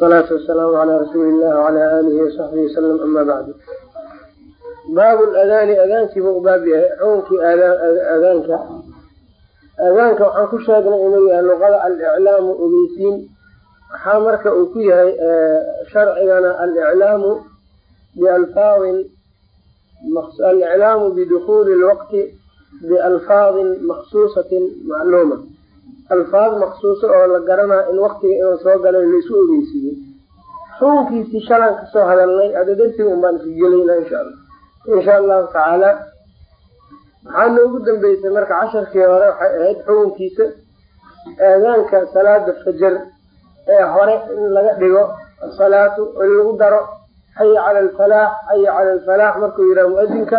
salaatu wasalaamu calaa rasuuli illah wacalaa aalihi wasaxbihi wasalam ama bacdu baabu ladaani adaankiiba u baab yahay xukunkii adaanka adaanka waxaan ku sheegnay inuu yahay luqada aliclaamu ogeysiin waxaa marka uu ku yahay sharcigana aliclaamu bialfaadin aliclaamu bidukuuli lwaqti bialfaadin maksuusatin macluuma alfaad maksuuso oo la garanaa in waktiga inuu soo galay laisu ogeysiiyey. Xukunkiisii shalan ka soo hadalnay ada darsiga un baan isgelayna insha alla insha allahu tacaala waxaa noogu dambeysay marka casharkii hore waxay ahayd xukunkiisa aadaanka salaada fajar ee hore in laga dhigo asalaatu in lagu daro xaya cala alfalaax xaya cala alfalaax markuu yidhaha muadinka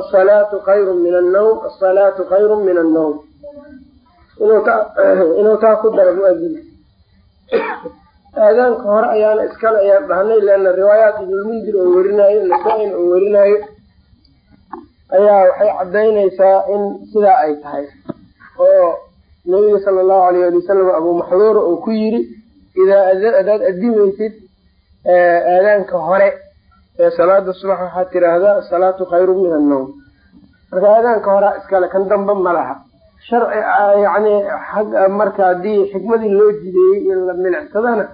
asalaatu khayrun min annawm asalaatu khayrun min annawm inuu taa ku daro muadinka aadaanka hore ayaana iskale ayaan dhahnay leana riwaayaat ibnulmundir oo werinaayo nasaa-in oo werinaayo ayaa waxay cadaynaysaa in sidaa ay tahay. Oo nabiga sala allahu alayh ali wasalam abuu maxduura uu ku yiri idaa adaad adimaysid aadaanka hore ee salaada subax waxaad tiraahdaa asalaatu khayrun min annawm marka aadaanka horea iskale kan dambe ma laha sharci yani marka haddii xikmadii loo jideeyey in la milicsadana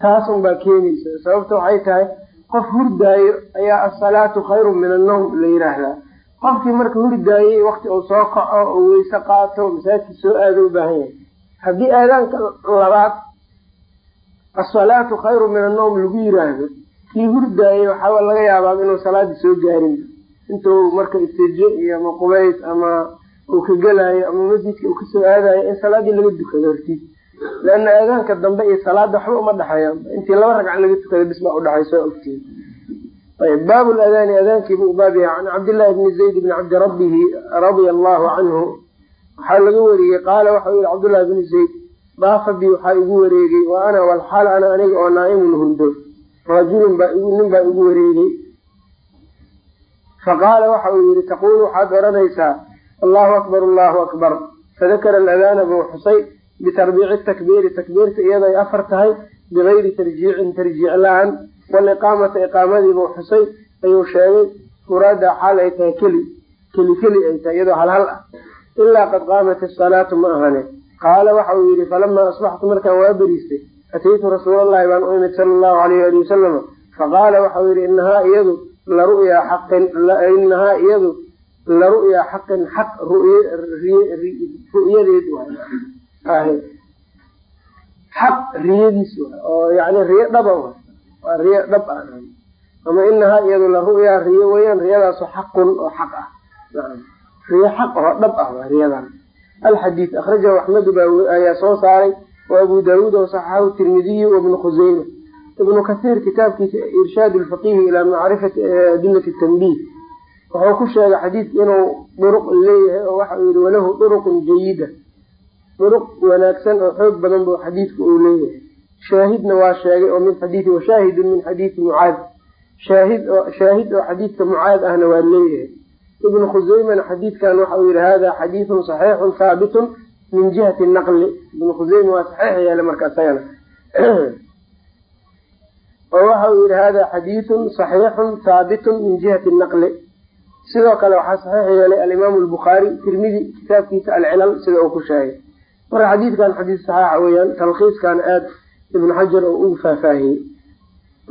taasun baa keenaysa. Sababta waxay tahay qof hurdaayo ayaa asalaatu khayrun min annawm la yiraahdaa. Qofkii marka hurdaayey wakti uu soo kaco oo weyse qaato masaajidka soo aado u baahan yahay. Haddii aadaanka labaad asalaatu khayru min annawm lagu yiraahdo kii hurdaayey waxaa laga yaabaa inuu salaadii soo gaarin. Intuu marka istijo iyo ama ama uu ka gelaayo ama masjidka uu ka soo aadayo in salaadii laga dukado hortiis. Leana aadaanka dambe iyo salaada waxba uma dhexeeya intii laba ragca laga tukada bis baa udhexaysa ogtiin. Ayb baabu ladaani adaankiibu u baab yahay. Can cabdillahi bni zayd bni cabdi rabbihi radia allahu canhu waxaa laga wariyey qaala waxau yihi cabdullahi bni zayd daafa bi waxaa igu wareegay wa ana walxaal ana aniga oo naa'imun hurdo rajulun baa nin baa igu wareegay. Faqaala waxa uu yihi taquulu waxaad odhanaysaa allahu akbar allahu akbar. Fadakara aladaana buu xusay bitarbiici takbiiri takbiirta iyadoo ay afar tahay bigayri tarjiicin tarjiic la'aan waliqaamata iqaamadiibuu xusay ayuu sheegay muraada xaal ay tahay keli keli keli ay tahay iyadoo halhal ah. Ilaa qad qaamat isalaatu ma ahane. Qaala waxa uu yihi falamaa asbaxtu markaan waa beriistay ataytu rasuulallahi baan u imid sala allahu alayh ali wasalama faqaala waxau yihi inahaa iyadu laru'yaa xaqin inahaa iyadu laru'yaa xaqin xaq ru'yadeed waay xaq riyadiis waay oo yani riyo dhaba waay waa riyo dhab ah. Ama inahaa iyadu laru'yaa riyo weyaan riyadaaso xaqun oo xaq ah. Riyo xaq oo dhab ah waa riyadan alxadiid akhrajahu axmedu ayaa soo saaray wa abu daawuud oo saxaxahu tirmidiyu wabnu khuseyma ibnu kasiir kitaabkiisa irshaad lfaqihi ilaa macrifati adilati tanbiih wuxuu ku sheegay xadiidka inuu duruq leeyahay oo waxa uu yihi walahu duruqun jayida duruq wanaagsan oo xoog badan bu xadiidka uu leeyahay. Shaahidna waa sheegay oo min xadiidi washaahidun min xadiidi mucaad shaahid oo shaahid oo xadiidka mucaad ahna waa leeyahay. Ibnu khuseymana xadiidkan waxa uu yihi hada xadiidun saxiixun haabitun min jihati naqli. Ibnu khuseyma waa saxiix yeele marka isagana. Oo waxa uu yihi hada xadiidun saxiixun haabitun min jihati naqli sidoo kale waxaa saxiix yeelay alimaamu albukhaari tirmidi kitaabkiisa alcilal sida uu ku sheegay. Marka xadiidkan xadiid saxiixa weeyaan talkhiiskan aada ibnu xajar oo ugu faahfaahiyey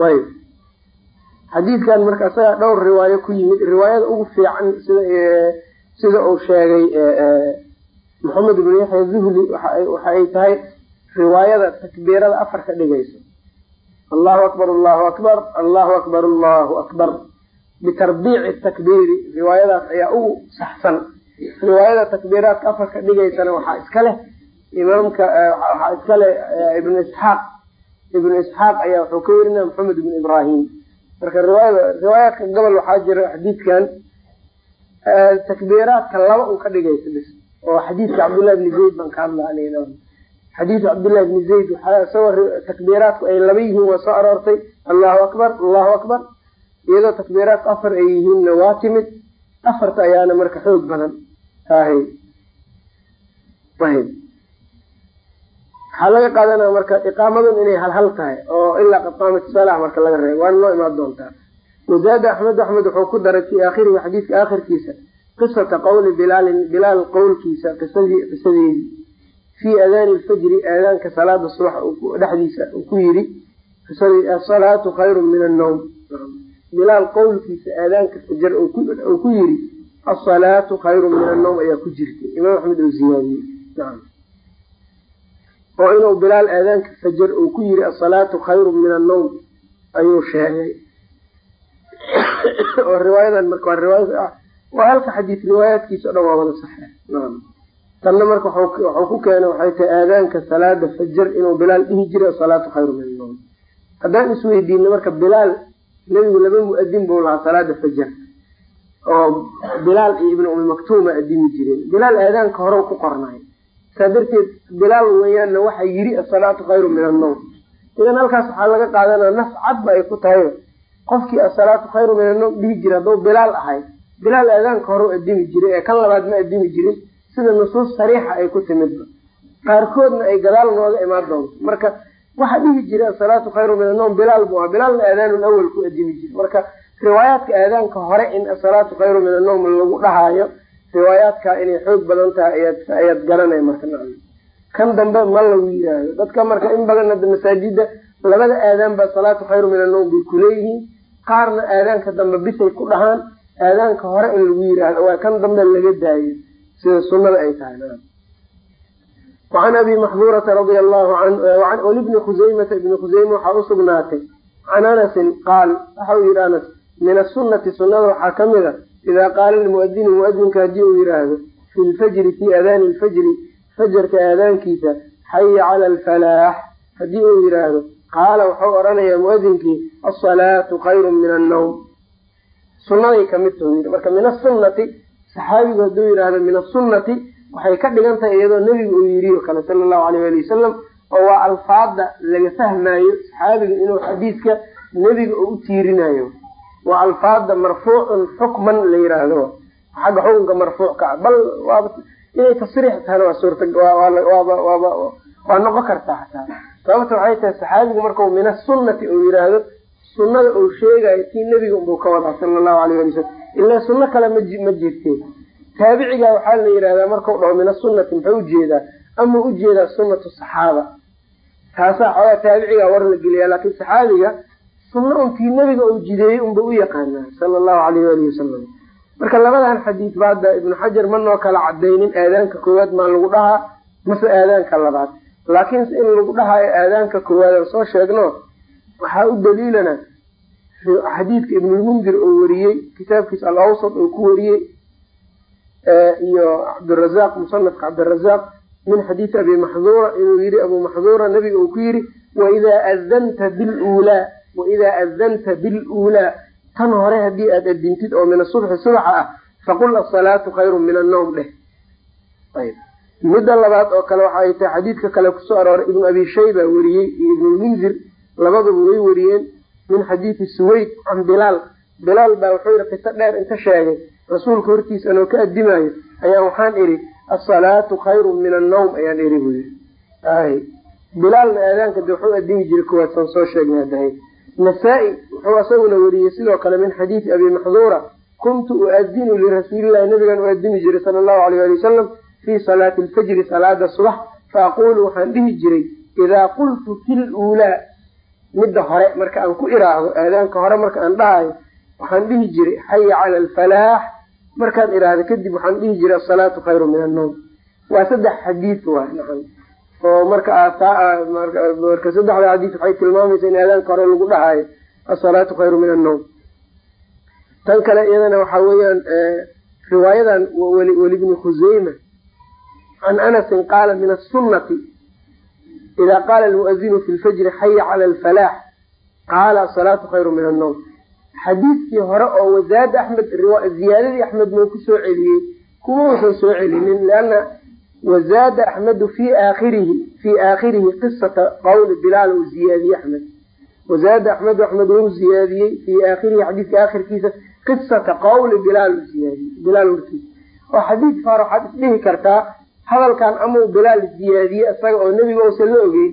ayb xadiidkan marka isagaa dhowr riwaayo ku yimid riwaayada ugu fiican sida sida uu sheegay maxamed ibnu yaxya zuhli waxa ay tahay riwaayada takbiirada afar ka dhigayso allahu akbar allahu akbar allahu akbar allahu akbar bitarbiici takbiiri. Riwaayadaas ayaa ugu saxsan. Riwaayada takbiiraadka afar ka dhigaysana waxaa iska leh. Imaamka waxaa iska leh ibnu isxaaq. Ibnu isxaaq ayaa wuxuu ka werinaya maxamed ibnu ibraahim. Marka riwaayada riwaayaadka gobol waxaa jira xadiidkan takbiiraadka laba un ka dhigaysa bis oo xadiidka cabdullahi bni zayd baan ka hadla xadiidka cabdullahi bni zayd takbiiraadku ay laba yihiin waa soo aroortay. Allahu akbar allahu akbar iyadoo takbiiraadku afar ay yihiinna waa timid afarta ayaana marka xoog badan. Ayb waxaa laga qaadanaya marka iqaamadun inay halhal tahay oo ilaa qad qaamat marka laga reebo. Waana noo imaan doontaa. Wazaada axmed axmed wuxuu ku daray fii aakhirihi xadiidka aakhirkiisa qisata qowli bilaalin bilaal qowlkiisa qisadii qisadeedii fii aadaani lfajri aadaanka salaada subax dhexdiisa uu ku yidhi asalaatu khayru min annawm bilaal qowlkiisa aadaanka fajar uu ku yidhi asalaatu khayru min annawm ayaa ku jirtay imaam axmed oo ziyaadiyey oo inuu bilaal aadaanka fajar uu ku yidhi asalaatu khayru min annawm ayuu sheegay. Oo riwaayadan marka waa riwaaya ah. Waa halka xadiis riwaayaadkiisa dhan waa wada saxeex. Tanna marka waxuu ku keenay waxay tahay aadaanka salaada fajar inuu bilaal dhihi jiray asalaatu khayru min annawm haddaan isweydiino marka bilaal nebigu laba mu'adin buu lahaa salaada fajar oo bilaal iyo ibnu umi maktuuma adimi jireen. Bilaal aadaanka hore ku qornay saa darteed bilaal weeyaanna waxa yidhi asalaatu khayru min annawm. Idan halkaas waxaa laga qaadanaa naf cadba ay ku tahay. Qofkii asalaatu khayru min annawm dhihi jira hadduu bilaal ahay bilaal aadaanka hore adimi jiray ee kan labaad ma adimi jirin sida nusuus sariixa ay ku timidba qaarkoodna ay gadaal nooga imaan doonto. Marka waxa dhihi jira asalaatu khayru min annawm bilaal buu aha bilaalna aadaanun awal ku adimi jira marka riwaayaadka aadaanka hore in asalaatu khayru min annawm lagu dhahaayo riwaayaadka inay xoog badan tahay ayaad garanay marka kan dambe ma lagu yiraahdo dadka marka in badan hadda masaajida labada aadaan ba salaatu khayru min annawm bay kuleeyihiin qaarna aadaanka dambe bisay ku dhahaan. Aadaanka hore in lagu yiraahdo waa kan dambe laga daayo. Sida sunada ay tahay wacan abi maxduurata radia allahu an walibni khusaymata ibni khusayme waxaa usugnaatay can anasin qaal waxa uu yihi anas min asunati sunada waxaa ka mid a idaa qaala lmuadinu muadinka haddii uu yihaahdo fi lfajri fii aadaani lfajri fajarka aadaankiisa xaya cala alfalaax haddii uu yihaahdo qaala wuxuu odhanayaa muadinkii asalaatu khayru min annawm sunaday marka saxaabigu hadduu yihahdo min asunati waxay ka dhigan tahay iyadoo nebigu uu yiri o kale sala allahu alayh ali wasalam oo waa alfaada laga fahmaayo saxaabiga inuu xadiidka nebiga u tiirinayo. Waa alfaada marfuucun xukman la yiraahdo. Xagga xukunka marfuuc ka ah bal waaba inay tasriix tahana waa suurta waa noqon kartaa xataa. Sababta waxay tahay saxaabigu markau min asunati uu yiraahdo sunada uu sheegayo tii nebiga unbuu ka wadaa sala allahu alayh ali wasalam ilaa sunno kale ma jirte taabiciga waxaa la yihahdaa markau dhaho min asunati muxuu u jeedaa ama u jeedaa sunatu saxaaba. Taasaa xoogaa taabiciga war la geliya laakin saxaabiga sunno untii nebiga uu jideeyey unba u yaqaanaa sala allahu alayh alihi wasalam marka labadan xadiid ba hadda ibnu xajar ma noo kala cadaynin aadaanka koowaad maa lagu dhahaa mase aadaanka labaad. Laakiinse in lagu dhahaayo aadaanka koowaad aan soo sheegno waxaa u daliilana xadiidka ibnulmundir oo wariyey kitaabkiisa alawsat oo ku wariyey iyo cabdirazaq musanafka cabdirazaq min xadiidi abi maxduura inuu yihi abu maxduura nabiga uu ku yidhi waidaa adanta bilulaa waidaa adanta biluulaa tan hore haddii aad adintid oo min asubxi subaxa ah faqul asalaatu khayru min annawm dheh. Midda labaad oo kale waxa ay tahay xadiidka kale ku soo arooray ibnu abi shayba weriyey iyo ibnulmundir labaduba way weriyeen min xadiidi suweyd can bilaal. Bilaal baa wuxuu yihi qiso dheer inta sheegay rasuulka hortiisa anoo ka adimaayo ayaa waxaan idhi asalaatu khayru min annawm ayaan idhi buu yii ay bilaalna aadaanka de wuxuu adimi jiray kuwaasaan soo sheegnay hadahay nasaa-i wuxuu isaguna weriyey sidoo kale min xadiidi abi maxduura kuntu uadinu lirasuulillahi nabigan u adimi jiray sala allahu alayh ali wasalam fii salaati alfajri salaada subax fa waxaan dhihi jiray idaa qultu fi luulaa midda hore marka aan ku iraahdo aadaanka hore marka aan dhahayo waxaan dhihi jiray xaya cala alfalaax markaan iraahdo kadib waxaan dhihi jiray asalaatu khayru min annawm waa saddex xadiid waay nacam oo marka marka saddexda xadiid waxay tilmaamaysa in aadaanka hore lagu dhahayo asalaatu khayru min annawm tan kale iyadana waxaa weeyaan riwaayadan welibni khuseyma can anasin qaala min asunati ida qaala almuadinu fi lfajri xaya cala alfalaax qaala asalaatu khayru min annawm xadiidkii hore oo wasaada axmed ziyaadadii axmed moo ku soo celiyey kuma uusan soo celinin lianna wazaada axmedu fi aakhirihi fii aakhirihi qisata qawli bilaal uu ziyaadiyey axmed. Wazaada axmedu axmed wuu ziyaadiyey fii aakhirihi xadiidka aakhirkiisa qisata qawli bilaal uu ziyaadiyey bilaal warkiisa oo xadiidka hore waxaad isdhihi kartaa hadalkan amau bilaal ziyaadiye isaga oo nebiga uusan la ogeyn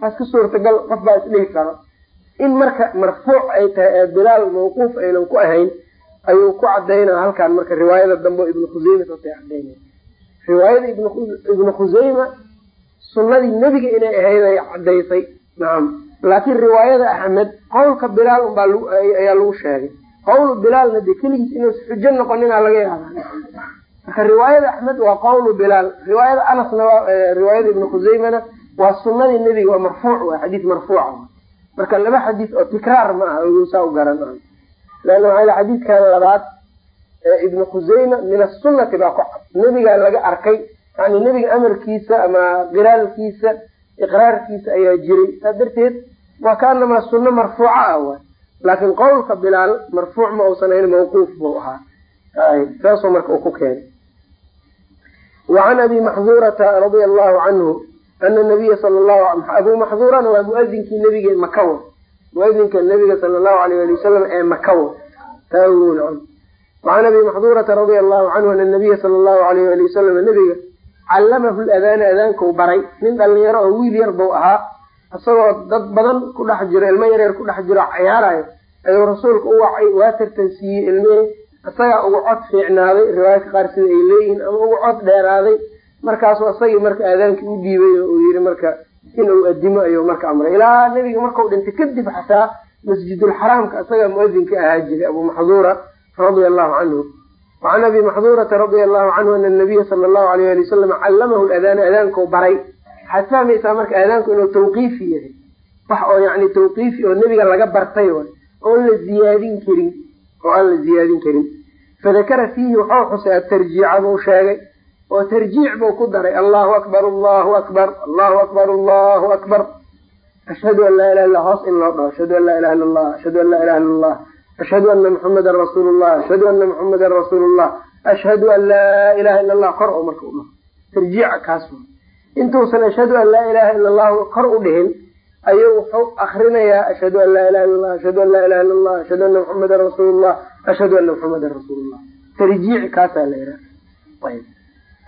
taas ka suurtagal qof baa isdhihi karo in marka marfuuc ay tahay ee bilaal mawquuf aynan ku ahayn ayuu ku cadaynaa halkan marka riwaayada dambe ibnu khuseyma saasay cadaynay riwaayada ibnu khuseyma sunadii nebiga inay ahayd ay cadaysay nacam laakiin riwaayada axmed qowlka bilaal unbaa ayaa lagu sheegay. Qowlu bilaalna dee keligiis inuusa xujo noqonina laga yaaba marka riwaayada axmed waa qowlu bilaal. Riwaayada anasna riwaayada ibnu khuseymana waa sunadii nebiga waa marfuuc waa xadiis marfuuca marka laba xadiis oo tikraar ma aha saa u garan leanna waxaa xadiidkan labaad ee ibnu khuseyma min asunati baa ku cad. Nebigaa laga arkay yani nebiga amarkiisa ama qiraalkiisa iqraarkiisa ayaa jiray. Saa darteed waa kaanamaa sunno marfuuca ah waay. Laakiin qowlka bilaal marfuuc ma uusan ahayn mawquuf buu ahaa. Saasuu marka uu ku keenay. Wacan abi maxduurata radia allahu canhu ana nabiya sala lahu abuu maxduurana waa muadinkii nebige makawo muadinka nabiga sala allahu alayh ali wasalam ee makawo taawun wacan abi maxduurata radia allahu canhu ana nabiya sala allahu alayh ali wasalam nabiga callamahu ladaana adaankau baray nin dhalinyaro oo wiil yar buu ahaa isagoo dad badan ku dhex jiro ilmo yaryar ku dhex jiro cayaarayo ayuu rasuulka u wacay waa tartansiiyey ilmihii isagaa ugu cod fiicnaaday riwaayadka qaar sida ay leeyihiin ama ugu cod dheeraaday markaasuu isagii marka aadaankii u dhiibay oo uu yihi marka inuu adimo ayuu marka amray. Ilaa nebiga markau dhintay kadib xataa masjidulxaraamka isagaa muadinka ahaa jiray abuu maxduura radia allahu canhu wacan abi maxduurata radia allahu canhu ana nabiya sala allahu alayh ali wasalam callamahu ladaana adaankau baray. Waxaad fahmaysaa marka aadaanku inuu tawqiifi yahay. Wax oo yani tawqiifi oo nebiga laga bartay way oon la ziyaadin karin oo aan la ziyaadin karin. Fadakara fiihi waxau xusay atarjiica buu sheegay oo tarjiic buu ku daray. Allahu akbar allahu akbar allahu akbar allahu akbar. Ashhadu an laa ilaha illa hoos in loo dhaho. Ashhadu an laa ilaha illa allah ashhadu an laa ilaha illa allah ashhadu ana muxamadan rasuulu llah ashhadu ana muxamadan rasuulu llah ashhadu an laa ilaha illa allah kor oo marka u tarjiica kaas intuusan ashhadu an laa ilaha illa allahu kor u dhihin ayuu wuxuu akrinayaa ashhadu an laa ilaha illa allah ashhadu an laa ilaha illa allah ashhadu ana muxamadan rasuulu llah ashhadu ana muxamadan rasuulu llah tarjiici kaasaa la yidhaha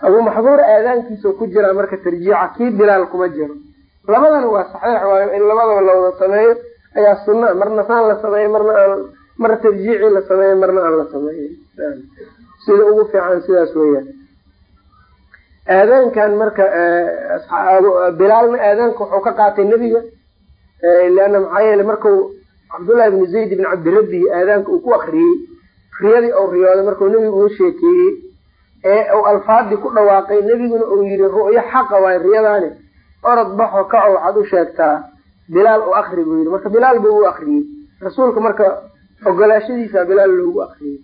abuu maxduur aadaankiisa ku jiraa marka tarjiica kii bilaal kuma jiro. Labadana waa saxiix waayo in labadaba la wada sameeyo ayaa sunna. Marna saan la sameeyo marna aan marna tarjiicii la sameeyo marna aan la sameeyo. Sida ugu fiican sidaas weeyaan. Aadaankan marka bilaalna aadaanka wuxuu ka qaatay nebiga leanna maxaa yeele marku cabdullahi bni zayd ibni cabdirabbihi aadaanka uu ku akriyey riyadii ou riyooday markuu nebigu uu sheekeeyey ee uu alfaadii ku dhawaaqay nebiguna uu yihi ru'yo xaqa waay riyadaani. Orod baxo kaco waxaad u sheegtaa bilaal u akri buu yihi marka bilaal buu u akriyey rasuulka marka ogolaashadiisa bilaal loogu akriyey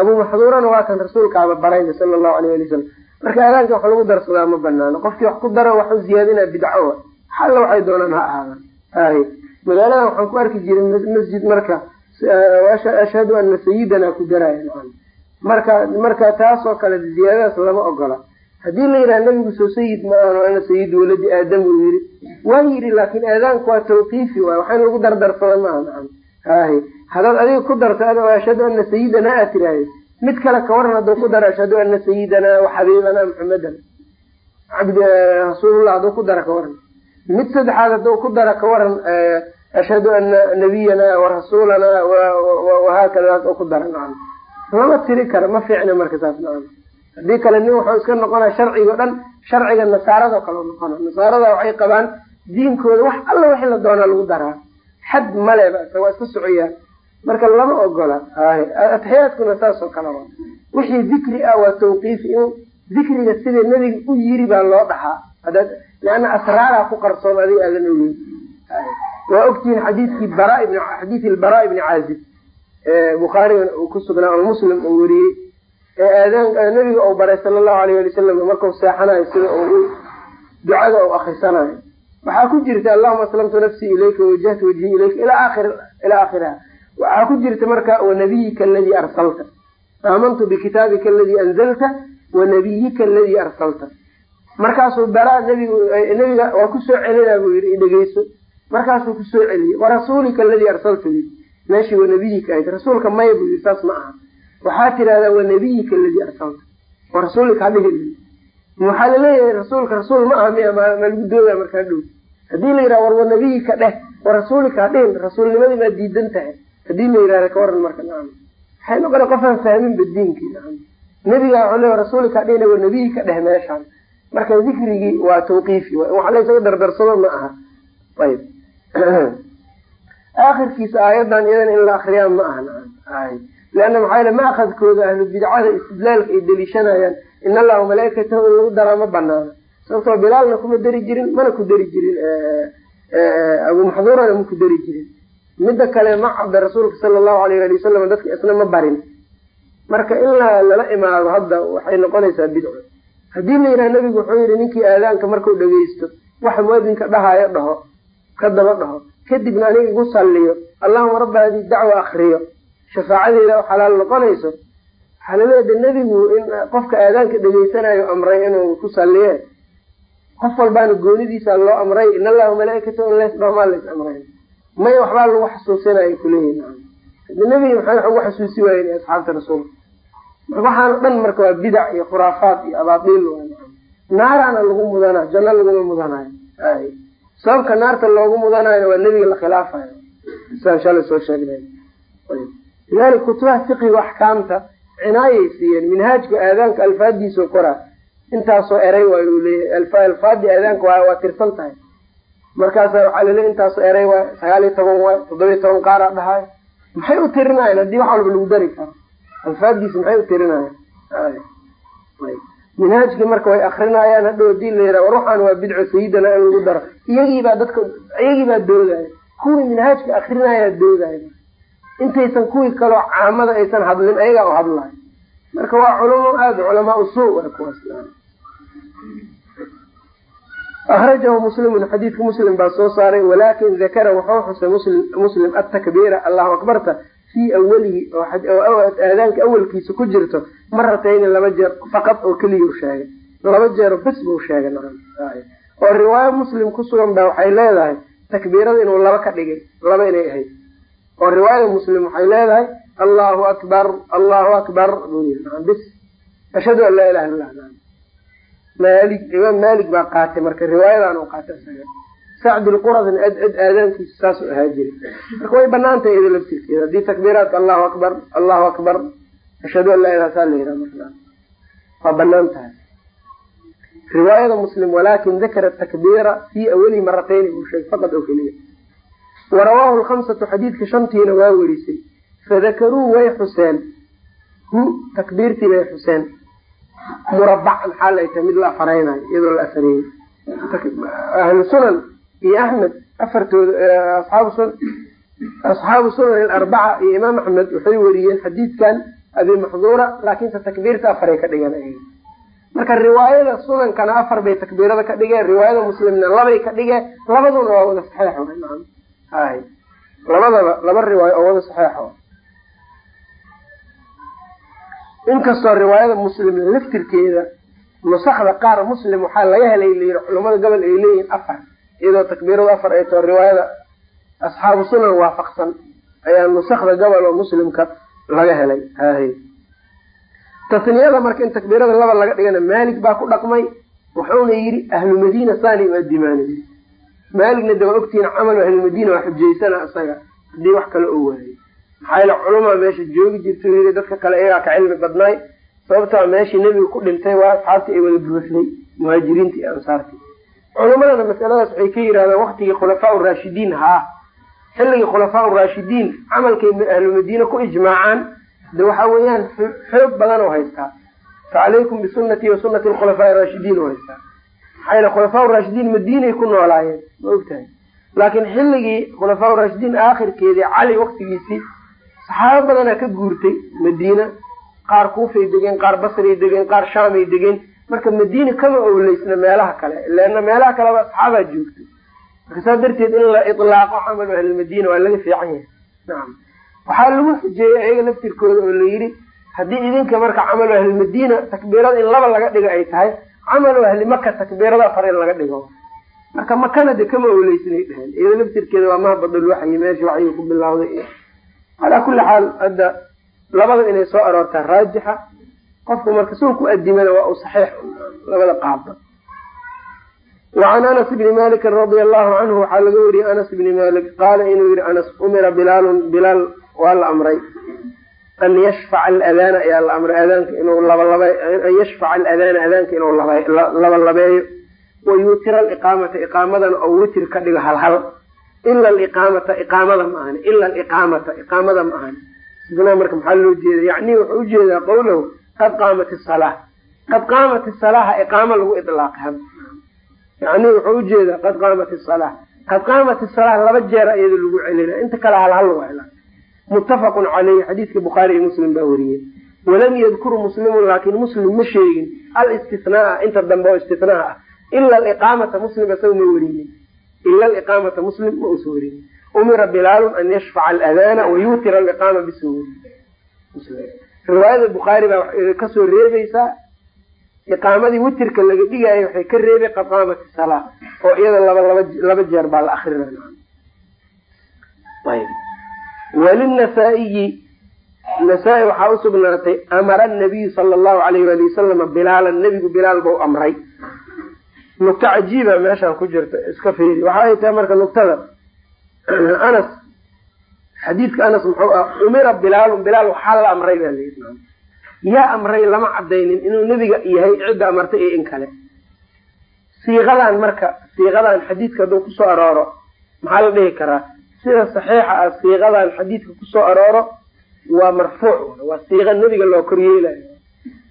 abuu maxduurana waa kan rasuulkaaba barayna sala allahu alayh ali wasalam marka aadaanka wax lagu darsadaa ma banaano qofkii wax ku daro wax u ziyaadinaa bidco xalla waxay doonaan ha ahaadan. Hay magaaladan waxaan ku arki jiray masjid marka ashhadu ana sayidana ku daraya marka marka taasoo kale ziyaadadaas lama ogola. Haddii la yidhaha nebigu soo sayid ma ahano ana sayidu waladi aadam uu yiri waa yidhi laakin aadaanku waa tawqiifi waay waxayna lagu dardarsada maaha nacam. Hahi haddaad adiga ku darto ashhadu ana sayidana aad tiraahda mid kale ka waran hadduu ku daro ashhadu ana sayidana waxabiibana maxamedan cabd rasuulullah hadduu ku dara ka waran mid saddexaad hadduu ku dara ka waran ashhadu ana nabiyana warasuulana wahaakada ku dara nacam lama tiri karo ma fiicna marka saas nacam haddii kale nin waxuu iska noqonaa sharciga o dhan sharciga nasaarado kale noqona nasaarada waxay qabaan diinkooda wax alla wixii la doonaa lagu daraa. Xad maleba waa iska socoyaan marka lama ogola atxiyaadkuna saasoo kale waa. Wixii dikri ah waa tawqiifi in dikriga sida nebiga u yiri baa loo dhaxaa hadaad leanna asraaraa ku qarsoon adiga aadan ogeyn. Waa ogtihiin xadiidkii bara ibn xadiidi albara ibni caazib bukhaarigan uu ku sugnaa oo muslim uu weriyey ee aadaan nebiga uu baray sala allahu alayh ali wasalam markau seexanayo sida uu ducada uu akrisanayo waxaa ku jirta allahuma aslamtu nafsii ilayka wawajahtu wajhi ilayka ila akhir ilaa aakhiriha waxaa ku jirta marka wanabiyika aladii arsalta. Aamantu bikitaabika aladii anzalta wanabiyika aladii arsalta. Markaasuu bara nebigu nebiga waa ku soo celina buu yihi idhegeyso markaasuu ku soo celiyey warasuulika aladii arsalta. yii meeshii wanabiyika ahayd rasuulka maya buu yii saas ma aha. Waxaa tirahdaa wanabiyika aladii arsalta. Oo rasuulika hadhihi waxaa la leeyahay rasuulka rasuul ma aha miya ma lagu doodaa markaa dhow. Haddii la yidhaha war wa nabiyi ka dheh wa rasuulika hadhihin rasuulnimadii baa diidan tahay. Haddii la yidhahda ka waran marka nacam. Waxay noqona qofaan fahminba diinkii nacam. Nebigaa wuxuu leeya rasuulika hadhihina wa nabiyi ka dheh meeshaan. Marka dikrigii waa tawqiifi wax laysaga dardarsado ma aha. Ayb aakhirkiisa aayadan iyadan in la akriyaa ma aha leanna maxaa yele maakadkooda ahlu bidcada istidlaalka ay deliishanayaan. In allaha malaaikatahu in lagu daraa ma banaana sababtoo bilaalna kuma dari jirin mana ku dari jirin. Abu maxduurana ma ku dari jirin. Midda kale ma cabda rasuulka sala allahu alayh ali wasalam dadka isna ma barin. Marka in lala imaado hadda waxay noqonaysaa bidco. Haddii la yidhaha nabigu wuxuu yihi ninkii aadaanka markuu dhageysto waxa muadinka dhahayo dhaho ka daba dhaho kadibna aniga igu salliyo. Allahuma rabba haddii dacwa akriyo shafaacadeeda xalaal noqonayso. Waxaa laleeda nebigu in qofka aadaanka dhegeysanayo amray inuu ku salliye qof walbaana goonidiisa loo amray in allahu malaaikata dhoomaa lays amray. Maya waxbaa lagu xasuusinayo kuleeyihin nebiga maxay wax ugu xasuusi waayeen asxaabta rasuulka waxaana dhan marka waa bidac iyo khuraafaat iyo abaatiil naaraana lagu mudanaa janno laguma mudanayo sababka naarta loogu mudanayo waa nebiga la khilaafayo. Saan shalay soo sheegnay. Lidalika kutubaha fiqiga axkaamta cinaayay siiyeen minhaajka aadaanka alfaadiisa koraa intaasoo eray waay uu leeyahay alfaadii aadaanka waa waa tirsan tahay. Markaasa waxaa laleeya intaasoo eray waay sagaal iyo toban waay toddobiyo toban qaaraa dhahay. Maxay u tirinayan haddii wax walba lagu dari karo. Alfaadiisa maxay u tirinayan minhaajkii marka way akrinayaan hadhow haddii la yidhaha war waxaan waa bidco sayidana in lagu daro. Iyagiibaa dadka iyagiibaa doodaya. Kuwii minhaajka akrinayaa doodaya. Intaysan kuwii kaloo caamada aysan hadlin ayagaa u hadlayo marka waa culamo aada culamaa usuu waa kuwaas akrajahu muslimun xadiidka muslim baa soo saaray walaakin dakara wuxuu xusay muslim atakbiira allahu akbarta fii awalihi aadaanka awalkiisa ku jirto maratayni laba jeer faqad oo keliya sheegay. Laba jeero bes buu sheegay oo riwaayo muslim kusugan baa waxay leedahay takbiirada inuu laba ka dhigay laba inay ahayd. Oo riwaayada muslim waxay leedahay allahu akbar allahu akbar bis ashhadu an laa ilaha illa maali imaam maalik baa qaatay marka riwaayadan u qaatay sacd lquradna ad ad aadaankiisa saasuu ahaa jiray marka way bannaan tahay iyado laftirkeeda haddii takbiiraadka allahu akbar allahu akbar. Ashhadu an laa ilaha saa la yidhaha marka. Waa bannaan tahay. Riwaayada muslim walaakin dakara takbiira fii awalihi maratayni buu sheegay faqad oo keliya. Warawaahu lkamsatu xadiidka shantiina waa werisay fadakaruu way xuseen. Hu takbiirtii bay xuseen. Murabacan xaal ay tahay mid la afareynayo iyadoo la afareeyey ahlu iyo axmed afartooda asxaabu sunan alarbaca iyo imaam axmed waxay weriyeen xadiidkan abi maxduura laakinse takbiirta afaray ka dhigan marka riwaayada sunankana afar bay takbiirada ka dhigeen riwaayada muslimna labay ka dhigeen labaduna waa wada saxeex hay labadaba laba riwaayo oo wada saxeexo inkastoo riwaayada muslim laftirkeeda nusakda qaar muslim waxaa laga helay layii culamada gobol ay leeyihiin afar iyadoo takbiiradu afar ay tao riwaayada asxaabu sunan waafaqsan ayaa nusakda gobol oo muslimka laga helay. Hahy tasniyada marka in takbiirada laba laga dhigana maalik baa ku dhaqmay wuxuuna yidhi ahlu madiina saani waa dimaanay maaligna de waa ogtihiin camal ahlulmadiina waa xujaysana isaga haddii wax kale oo waayay. Maxaa yaele culamaa meesha joogi jirta yii dadka kale iyagaa ka cilmi badnaay. Sababtaa meeshii nebiga ku dhintay waa asxaabtii ay wada buuxday muhaajiriintii iyo ansaartii culamadana masaladaas waxay ka yidhahdeen waktigii khulafaa raashidiin haa xilligii khulafaa raashidiin camalkay ahlumadiina ku ijmaacaan de waxa weeyaan xoog badan oo haystaa fa calaykum bisunati wa sunati khulafaa raashidiin oo haystaa maxaa yele khulafaa raashidiin madiinay ku noolaayeen ma ogtahay? Laakiin xilligii khulafaa raashidiin aakhirkeedii cali waktigiisii saxaabo badanaa ka guurtay madiina. Qaar kuufay degeen qaar basray degeen qaar shaamay degeen marka madiina kama owleysna meelaha kale leana meelaha kaleba asxaabaa joogtay marka saas darteed in la ilaaqo camal ahlilmadiina waa laga fiican yahay. Nacam waxaa lagu xujeeyey ayaga laftirkooda oo layidhi haddii idinka marka camalu ahlilmadiina takbiirada in laba laga dhigo ay tahay camalu ahli maka takbiirada afar in laga dhigo. Marka makana de kama owleysnay dheheen iyado laftirkeeda waa mahbadul waxyi meesha waxyi ku bilawday calaa kulli xaal hadda labada inay soo aroortaa raajixa qofku marka soo ku adimana waa u saxiix labada qaabba. Wacan anas bni malikin radia allahu canhu waxaa laga wariyey anas bni malik qaala inuu yihi anas umira bilaalun bilaal waa la amray. An yashfaca aladaana ayaa la amray adaanka inuu labalaba an yashfaca aladaana adaanka inuu labalabeeyo wayuutira aliqaamata iqaamadana oo witir ka dhigo halhal. Ila aliqaamata iqaamada ma ahani ila aliqaamata iqaamada ma ahani. Isnaa marka maxaa loo jeeda yacni wuxuu u jeedaa qawlahu qad qaamat isalaa qad qaamat isalaaha iqaamo lagu ilaaqay yani wuxuu u jeedaa qad qaamat isalaa qad qaamat isalaa laba jeer iyada lagu celina. Inta kale halhal waa muttafaqun caleyhi xadiiska bukhaari iyo muslim baa weriyey walam yadkur muslimun laakin muslim ma sheegin alistinaa inta dambe oo istinaa ah ila aliqaamata muslim isaga ma werinin ila aliqaamata muslim ma usa werinin umira bilaalun an yashfaca aladana wayuutira aliqaama bisoo weriye riwaayada bukhaari baa ka soo reebaysaa iqaamadii witirka laga dhigaayo waxay ka reebay qad qaamat salaa oo iyada laba laba laba jeer baa la akrinaya walinasaa-iyi nasaa-i waxaa usugnaatay amara nabiyu sala allahu alayh wali wasalama bilaalan nebigu bilaal bau amray. Nugto cajiiba meeshaan ku jirta iska fiiri. Waxa ay tahay marka nugtada anas xadiidka anas muxuu ah umira bilaalun bilaal waxaa la amray baa layii yaa amray lama cadaynin inuu nebiga yahay cidda amartay iyo in kale. Siiqadan marka siiqadan xadiidka hadduu ku soo arooro maxaa la dhihi karaa? Sida saxiixa ah siiqadan xadiidka ku soo arooro waa marfuuc waa siiqa nebiga loo koryeelayo.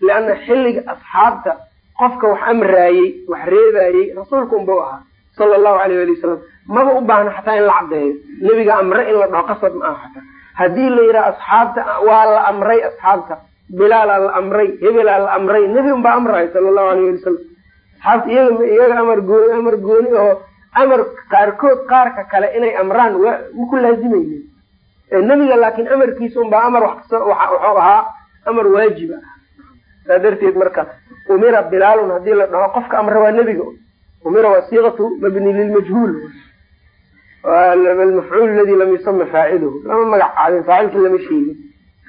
Leanna xilliga asxaabta qofka wax amraayey wax reebaayey rasuulka unbau ahaa sala allahu alayh ali wasalam maba u baahna xataa in la caddeeyo. Nebiga amre in la dhaho qasab ma aha xataa. Haddii la yidhaha asxaabta waa la amray asxaabta. Bilaalaa la amray hebelaa la amray. Nebi unbaa amrahay sala allahu alayh ali wasalam asxaabta iyaga iyaga amar gooni amar gooni oo amar qaarkood qaarka kale inay amraan waa maku laazimaynin nebiga laakiin amarkiisa unbaa amar wuxuu ahaa amar waajiba ah. Saa darteed marka umira bilaalun haddii la dhaho qofka amre waa nebiga umira waa siiqatu mabni lilmajhuul mafcuul ladi lam yusama faaciluhu lama magacaabin faacilki lama sheegin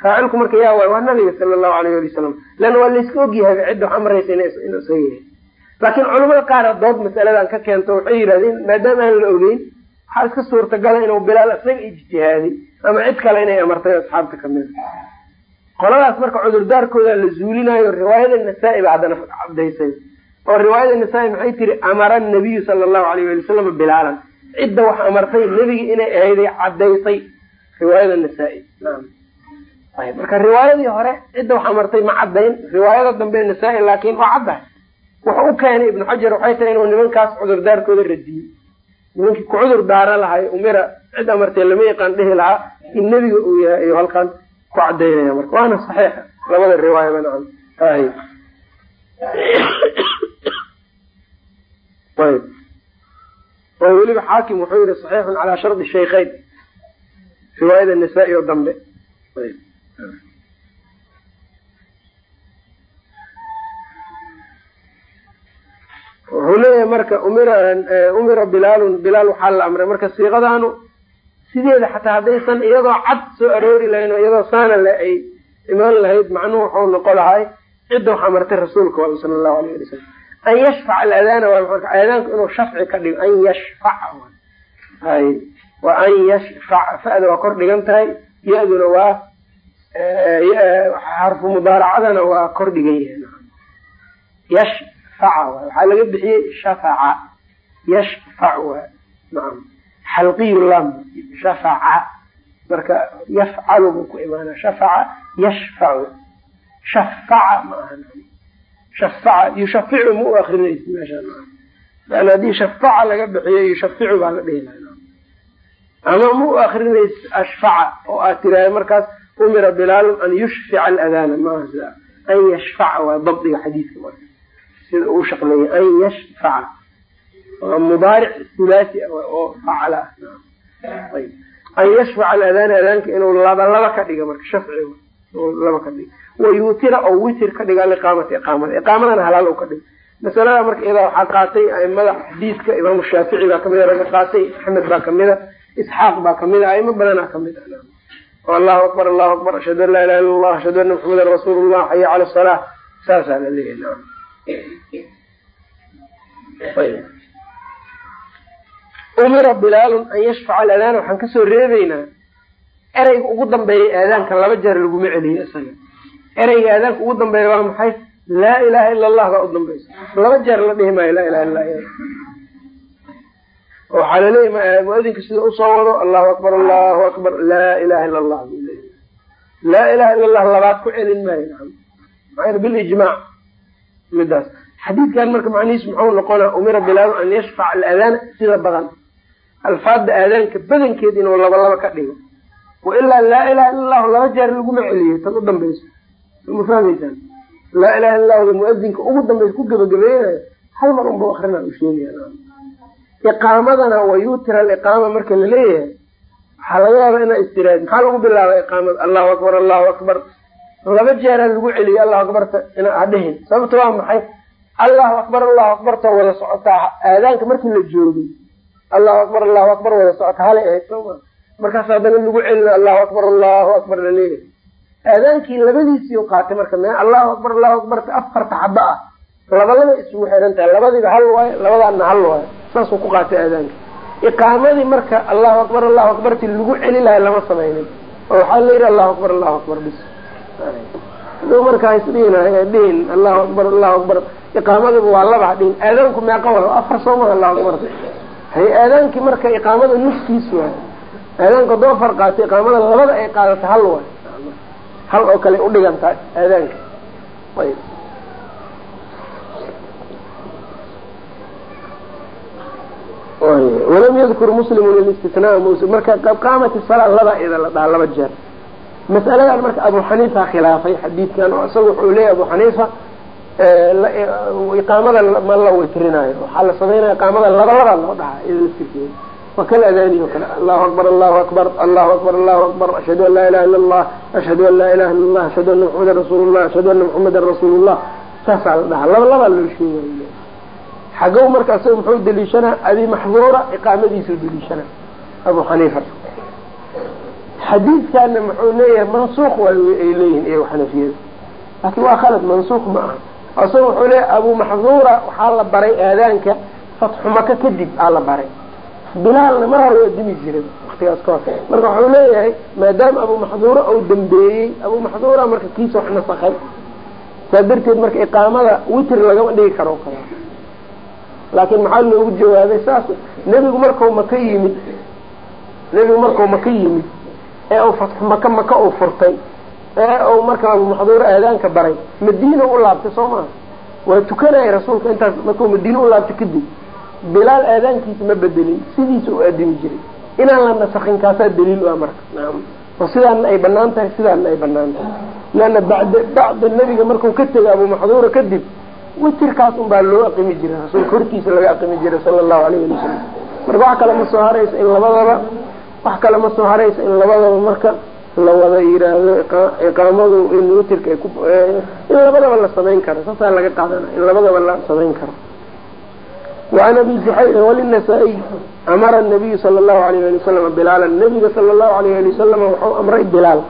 faacilku marka yaa waay waa nabiga sala allahu alayh ali wasalam leanna waa layska ogyahay cidda amraysa inuu isaga yahay laakiin culamada qaar dood masaladan ka keento waxay yidhahdeen maadaama aan la ogeyn waxaa iska suurtagala inuu bilaal isaga ijtihaaday ama cid kale inay amartay asxaabta kamida qoladaas marka cudurdaarkooda la zuulinayo riwaayada nasaa-i ba haddana cadaysay oo riwaayada nasaa-i maxay tiri amara nabiyu sala allahu alayh ali wasalam bilaalan. Cidda wax amartay nebiga inay ahayday cadaysay riwaayada nasaa-i marka riwaayadii hore cidda wax amartay ma cadayn riwaayada dambe nasaa-i laakiin waa caddahay wuxuu u keenay ibnu xajar waxay tahay inuu nimankaas cudurdaarkooda radiyey. Nimankii ku cudur daara lahay umira cid amartay lama yaqaan dhehi lahaa in nebiga uu yahay ayuu halkan ku cadaynaya marka. Waana saxiixa labada ayb ayb oo weliba xaakim wuxuu yihi saxiixun calaa shardi shaykhayn riwaayada nasaa-i oo dambe. Wuxuu leeyahay marka umira umira bilaalun bilaal waxaa la amray. Marka siiqadaanu sideeda xataa haddaysan iyadoo cad soo aroori lahayn oo iyadoo saana le ay imaan lahayd macnuhu waxau noqo lahay cidda wax amartay rasuulka wa sala allahu alayh ali salam an yashfac marka aadaanku inuu shafci ka dhigo an yashfac hay waa an yashfac fa'da waa kor dhigan tahay ya-duna waa xarfu mudaaracadana waa kor dhigan yahay. Yashfaca waxaa laga bixiyey shafaca yashfac waa naam. Xalqiyu lam shafaca marka yafcalu buu ku imaana shafaca yashfacu shafaca ma aha shafaca yushaficu ma u akrinaysi meesha haddii shafaca laga bixiyo yushaficu baa la dhihi ama ma u akrinaysi ashfaca oo aad tiraahda markaas umira bilaalun an yushfica aladana maaha an yashfaca waa dabdiga xadiidka sida uu shaqleeyay an yashfaca waa mudaaric hulaasi oo facala ah an yashfaca aladana adaanka inuu laba laba ka dhiga marka shafci laba ka dhiga wayuutira oo witir ka dhiga liqaamata iqaamada. Iqaamadana halaal ka dhiga masalada marka iyadaa waxaa qaatay aimada xadiidka imaamu shaafici baa kamida raga qaatay axmed baa kamida isxaaq baa kamida aimo badanaa ka mid allahu akbar allahu akbar ashhadu an laa ilaha illa allah ashhadu anna maxamedan rasuulu llah xaya cala salaa saasaa la leeyahay umira bilaalun an yashfaca aladaan waxaan ka soo reebeynaa ereyga ugu dambeeya aadaanka laba jeer laguma celiyo. Isaga ereyga aadaanka ugu dambeeya waa maxay? Laa ilaha ila allah baa u dambaysa laba jeer la dhihi maayo laa ilaha illa waxaa laleeya muadinka sida u soo wado allahu akbar allahu akbar laa ilaha ila allah laa ilaha ila allah labaad ku celin maayo maa bilijmaac midaas. Xadiidkan marka macnihiis muxuu noqonaa umira bilaal an yashfac aladaan sida badan. Alfaada aadaanka badankeed inuu laba laba ka dhigo wailaa laa ilaha illa allahu laba jeer laguma celiyo tan u dambayso ma fahmaysaan laa ilaha illa lahu muadinka ugu dambaysa ku gebagabeynaayo hal mar unba akrina u sheegaya iqaamadana wa yutira aliqaama marka la leeyahay waxaa laga yaaba inaa istiraad maxaa lagu bilaaba iqaamada allahu akbar allahu akbar laba jeeraa lagu celiyo allahu akbarta ina hadhihin sababta waa maxay allahu akbar allahu akbarta wada socotaa aadaanka markii la joogay allahu akbar allahu akbar wada socota halay ahayd soma markaas haddana lagu celina allahu akbar allahu akbar la leeyahay aadaankii labadiisii qaatay marka me allahu akbar allahu akbarta afarta xaba ah. Labalaba isugu xiran tahay labadiiba hal waayo labadaana hal waayo saasuu ku qaatay aadaanka iqaamadii marka allahu akbar allahu akbarti lagu celi lahay lama samaynin. Oo waxaa la yidhi allahu akbar allahu akbar bis. Haduu markaa isdhihin allahu akbar allahu akbar. Iqaamadiba waa laba hadhihin aadaanku meeqa wado afar soo maha allahu akbar. Hay aadaankii marka iqaamada nuskiis waay aadaanku haddoo far iqaamada labada ay qaadato hal waay hal oo kale udhigantaa aadaanka ayb walam yadkur muslimun istinaa marka qaamati salaa laba ida la dhaha laba jeer. Masaladan marka abu xaniifa khilaafay xadiidkan oo isaga wuxuu leeyahy abu xaniifa iqaamada ma la witrinaayo waxaa la samaynaya iqaamada laba laba loo dhahaa iyada laftirkeeda kale allahu akbar allahu akbar allahu akbar allahu akbar. Ashhadu an laa ilaha illa allah ashhadu an laa ilaha illa allah ashhadu anna maxamadan rasuulu llah ashhadu anna maxamadan rasuulu llah saasaa la dhahaa laba labaa loo sheegay. Xagow marka isaga muxuu daliishanaa abi maxduura iqaamadiisuu daliishanaa abu xaniifa. Xadiidkana muxuu leeyahay mansuuq waay ay leeyihiin iyago xanafiyada laakiin waa khalad mansuuq ma aha. Isaga wuxuu leeyahay abu maxduura waxaa la baray aadaanka fatxu maka kadib aa la baray bilaalna mar hore waa dimi jiray waktigaas ka hor. Marka wuxuu leeyahay maadaama abu maxduura uu dambeeyey abu maxduura marka kiisa wax nasakay saa darteed marka iqaamada witr lagama dhigi karo kala laakiin maxaa loogu jawaabay saas nebigu markau maka yimid nebigu markau maka yimid ee uu fatxu maka maka uu furtay ee uu marka abu maxduur aadaanka baray madiina u laabtay soo maha waa tukanaya rasuulka intaas markuu madiine u laabtay kadib bilaal aadaankiisa ma bedelin sidiisa u aadimi jiray. Inaan la nasakin kaasaa daliil u ah marka oo sidaana ay bannaan tahay sidaana ay bannaan tahay. Leanna bacda bacda nebiga markuu ka tegay abu maxduura kadib witirkaas un baa loo aqimi jiray. Rasuulka hortiisa laga aqimi jiray sala allahu alayh ali wasalam marka wax kale ma soo haraysa in labadaba wax kale ma soo haraysa in labadaba marka la wada yiraahdo iqaamadu in witirka ku in labadaba la samayn karo. Saasaa laga qaadana in labadaba la samayn karo وعn abi juxayr wlلنasaaئي amara الnabiyu salى الlahu alayh ali wasalam bilaala nabiga salى الlahu alayh ali wasalam wuxuu amray bilaal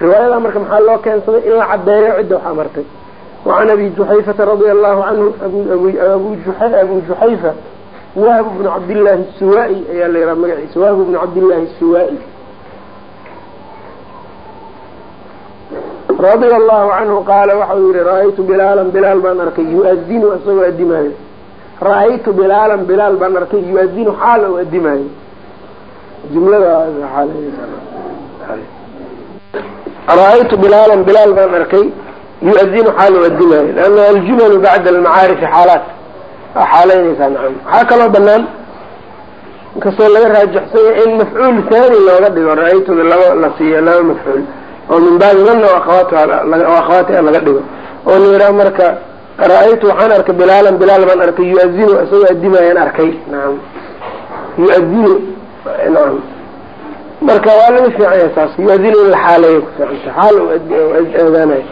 riwaayada marka maxaa loo keensaday in la cadeeyo cidda wax amartay وعn abi juxayfata radia allahu canhu abu juxayfa wahb bnu cabdillaahi الsuwaa-i ayaa la yidhaha magaciisa wahb bnu cabdillaahi الsuwaa-i radia allahu canhu qaala waxau yihi ra-aytu bilaalan bilaal baan arkay yu-adinu isagoo adimaayo ra'aytu bilaalan bilaal baan arkay yu-adinu xaala u adimaayo jumlada ra'aytu bilaalan bilaal baan arkay yu-adinu xaal u adimaayo lanna aljumalu bacda almacaarifi xaalaat. Waa xaaleynaysaa nacam. Waxaa kaloo banaan inkastoo laga raajaxsanya in mafcuul haani looga dhigo ra'aytuda laba la siiyo laba mafcuul. Oo min baabi manna akhawaatiha laga dhigo. Oo la yidhaha marka ra'aytu waxaan arkay bilaalan bilaal baan arkay yu-adinu isagoo adimaayaan arkay. Nacam yu-adinu nacam marka waa laga fiicanya saas yu-adinu in la xaaleeyo ku fiicanta. Xaal aadaanayo.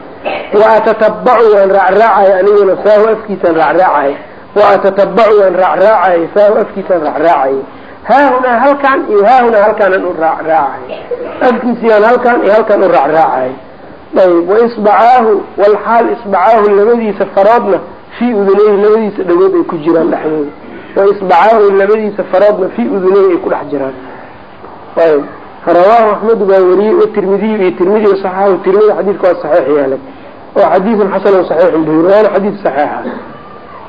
Wa atatabacu waan raacraacaya aniguna faahu afkiisaan raacraacaya wa atatabacu waan raacraacaya faahu afkiisaan raacraacaya haahunaa halkan iyo haahunaa halkaanan u raacraacay. Afkiisiyaan halkan iyo halkan u raacraacay ayb waisbacaahu walxaal isbacaahu labadiisa faroodna fii uduneyhi labadiisa dhagood ay ku jiraan dhexdooda. Waisbacaahu labadiisa faroodna fii uduneyhi ay ku dhex jiraan. Ayb rawaahu axmedu baa wariyey watirmidiyu iyo tirmidi saxaxahu tirmidi xadiidka waa saxiix yeelay oo xadiidun xasanun saxiixun buu yiri waana xadiid saxiixa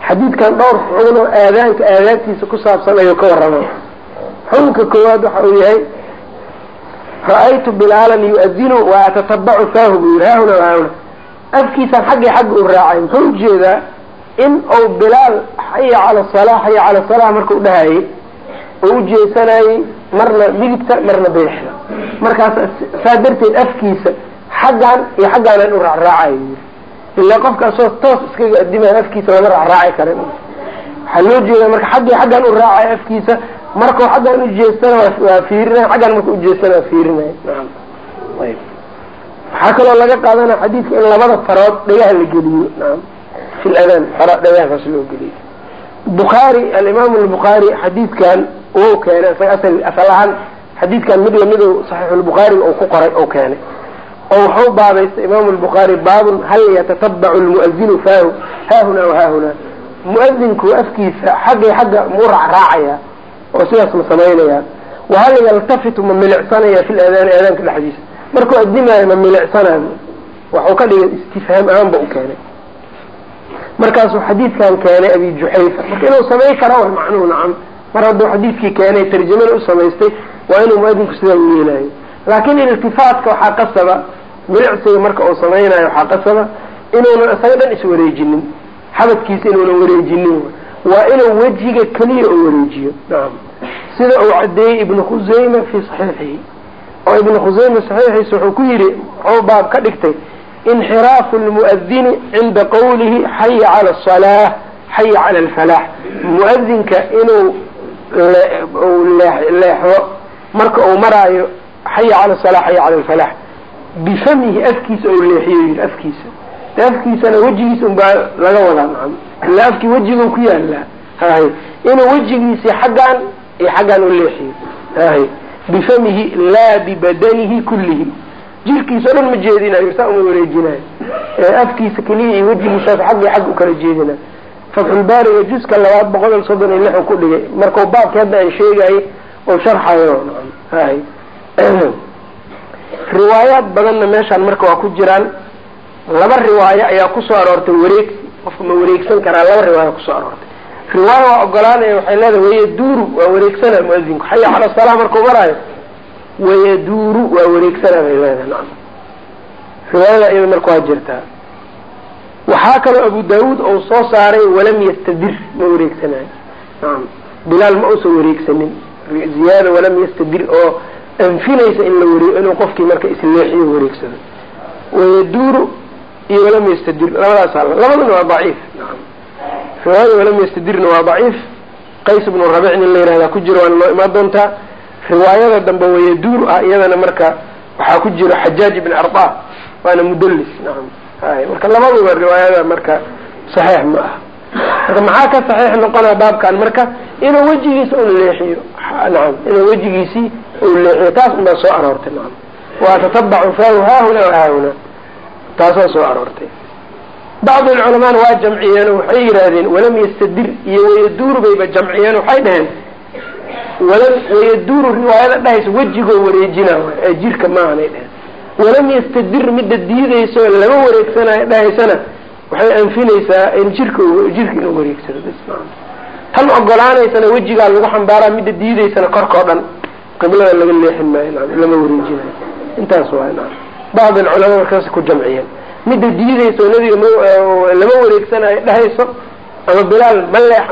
xadiidkan dhowr xugun oo aadaanka aadaabtiisa ku saabsan ayuu ka warramay xukunka koowaad waxa uu yahay ra'aytu bilaalan yu-adinu wa atatabacu faahu buu yiri haahuna haahuna. Afkiisaan xaggii xagga u raacay. Muxuu u jeedaa in uu bilaal xaya cala salaa xaya cala salaa markau dhahayay oo ujeesanayay marna midigta marna bidixda markaas saa darteed afkiisa xaggan iyo xaggaanan u raacraacayo ilaa qofka toos iskaga adimaya afkiisa lama raacraaci karin. Waxaa loo jeedaa marka xaggii xaggan u raacayo afkiisa markau xaggan ujeestana waa fiirinaya xaggan marka ujeestana waa ayb waxaa kaloo laga qaadanaya xadiidka in labada farood dhagaha la geliyo. Fi ladaan fara dhagahaas loo geliyo. Bukhaari alimaam albukhaari xadiidkan uu keenay isaga asal ahaan xadiidkan mid lamidu saxiixulbukhaariga uu ku qoray uu keenay. Oo wuxuu baabaystay imaamu lbukhaari baabun hal yatatabacu lmu'adinu faahu haahuna wahaahuna mu'adinku afkiisa xaggay xagga muu raacraacaya oo sidaas ma samaynaya wahal yaltafitu ma milicsanaya fi ladaani aadaanka dhexdiisa markuu adimaayo ma milicsanayo waxuu ka dhigay istifhaam ahaanba u keenay. Markaasuu xadiidkan keenay abi juxayfa marka inuu samayn kara way macnuhu nacam. Mar hadduu xadiidkii keenay tarjamana u samaystay waa inuu muadinku sidaa u yeelayo laakin iltifaatka waxaa qasaba milicsiga marka uu samaynayo waxaa qasaba inuunan isaga dhan iswareejinin. Xabadkiisa inuunan wareejinin. Waa inuu wejiga keliya u wareejiyo. Nacam sida uu cadeeyey ibnu khusayma fi saxiixihi. Oo ibnu khusayma saxiixiisa wuxuu ku yidhi wuxuu baab ka dhigtay inxiraafu lmu'adini cinda qawlihi xaya cala asalaa xaya cala alfalaax mu'adinka inuu leexdo marka uu maraayo xaya cala salaa xaya cala alfalaax bifamihi afkiisa ou leexiyo yidhi afkiisa. De afkiisana wejigiisa unbaa laga wadaa ila afkii wejigu ku yaalaa inuu wejigiisii xaggaan iyo xaggaan u leexiyo bifamihi laa bibadanihi kullihi jirkiisa o dhan ma jeedinayo saa uma wareejinayo afkiisa keliya iyo wejigiisaas xaggi xag u kala jeedinayo fatxulbaariga juska labaad boqol iyo soddon iyo lix u ku dhigay. Markau baabki hadda aan sheegayay oo sharxayo. Riwaayaad badanna meeshaan marka waa ku jiraan. Laba riwaayo ayaa ku soo aroortay wareegsi qofka ma wareegsan karaa laba riwaaya ku soo aroortay riwaaya waa ogolaanaya waxay leedahay wayaduuru waa wareegsana muadinku xaya cala salaa markuu maraayo wayaduuru waa wareegsana bay leedahay nacam. Riwaayada iyada marka waa jirtaa. Waxaa kaloo abu daawuud ou soo saaray walam yastadir ma wareegsanayo nacam. Bilaal ma uusan wareegsanin. Ziyaada walam yastadir oo anfinaysa in la ware inuu qofkii marka isleexiyo wareegsado. Wayaduuru iyo walam yastadir labadaas labaduna waa daciif riwaayada walam yastadirna waa daciif. Qays bnu rabic nin la yihahdaa ku jiro waana noo imaan doontaa riwaayada dambe wayaduuru ah iyadana marka waxaa ku jiro xajaaj ibn arda waana mudallis. Nacam hay marka labaduba riwaayada marka saxiix ma aha. Marka maxaa ka saxiix noqonaa baabkan? Marka inuu wejigiisa un leexiyo. Nacam inuu wejigiisii u leexiyo. Taas unbaa soo aroortay nacam waatatabacu faahu haahuna wahaahuna taasaa soo aroortay bacdu alculamaana waa jamciyeen oo waxay yidhaahdeen walam yastadir iyo wayaduuru bayba jamciyeen waxay dhaheen walam wayaduuru riwaayada dhahaysa wejigoo wareejina ee jirka maahanay dheheen walam yastadir midda diidayso lama wareegsanayo dhahaysana waxay anfinaysaa in jirka jirka inuu wareegsado tan ogolaanaysana wejigaa lagu xambaaraa midda diidaysana korkao dhan qiblada laga leexin maayo lama wareejinayo intaas waay bacd alculamaa markaas ku jamciyeen midda diidayso nabiga m lama wareegsanayo dhahayso ama bilaal ma leex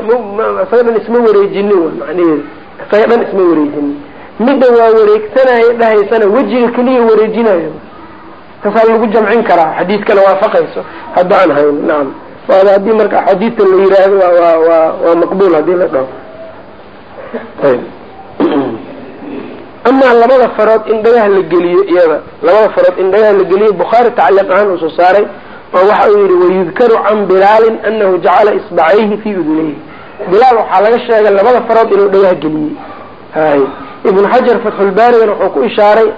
isaga dhan isma wareejinin wa macnaheedu. Isaga dhan isma wareejinin midda waa wareegsanayo dhahaysana wejiga keliya wareejinayo. Taasaa lagu jamcin karaa xadiidkana waafaqayso. Hadda aan hayno nacam waada haddii marka axaadiidta la yiraahdo wa wa wa waa maqbuul haddii la dhaho. Ayb amaa labada farood in dhagaha la geliyo iyada labada farood in dhagaha la geliyo bukhaari tacliiq ahaan uu soo saaray oo waxa uu yihi wayudkaru can bilaalin anahu jacala isbacayhi fii udunayhi bilaal waxaa laga sheegay labada farood inuu dhagaha geliyey hay ibnu xajar fatxulbaarigana wuxuu ku ishaaray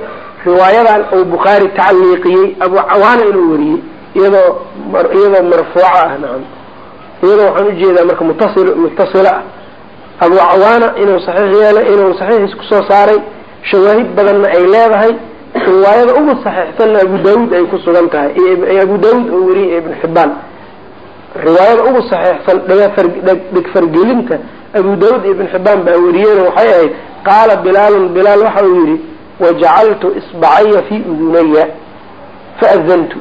riwaayadan uu bukhaari tacliiqiyey abu cawaana inuu wariyey iyadoo iyadoo marfuuca ah nacam iyadoo waxaan u jeedaa marka mutasil mutasila ah. Abu cawaana inuu saxiix yeelay inuu saxiixiis ku soo saaray shawaahid badanna ay leedahay riwaayada ugu saxiixsanna abu daawuud ay ku sugan tahay abu daawuud oo wariyay ibn xibaan riwaayada ugu saxiixsan dhegfargelinta abu daawuud ibn xibaan baa wariyeen waxay ahayd qaala bilaalun bilaal waxa uu yidhi wajacaltu isbacaya fii udunaya faadantu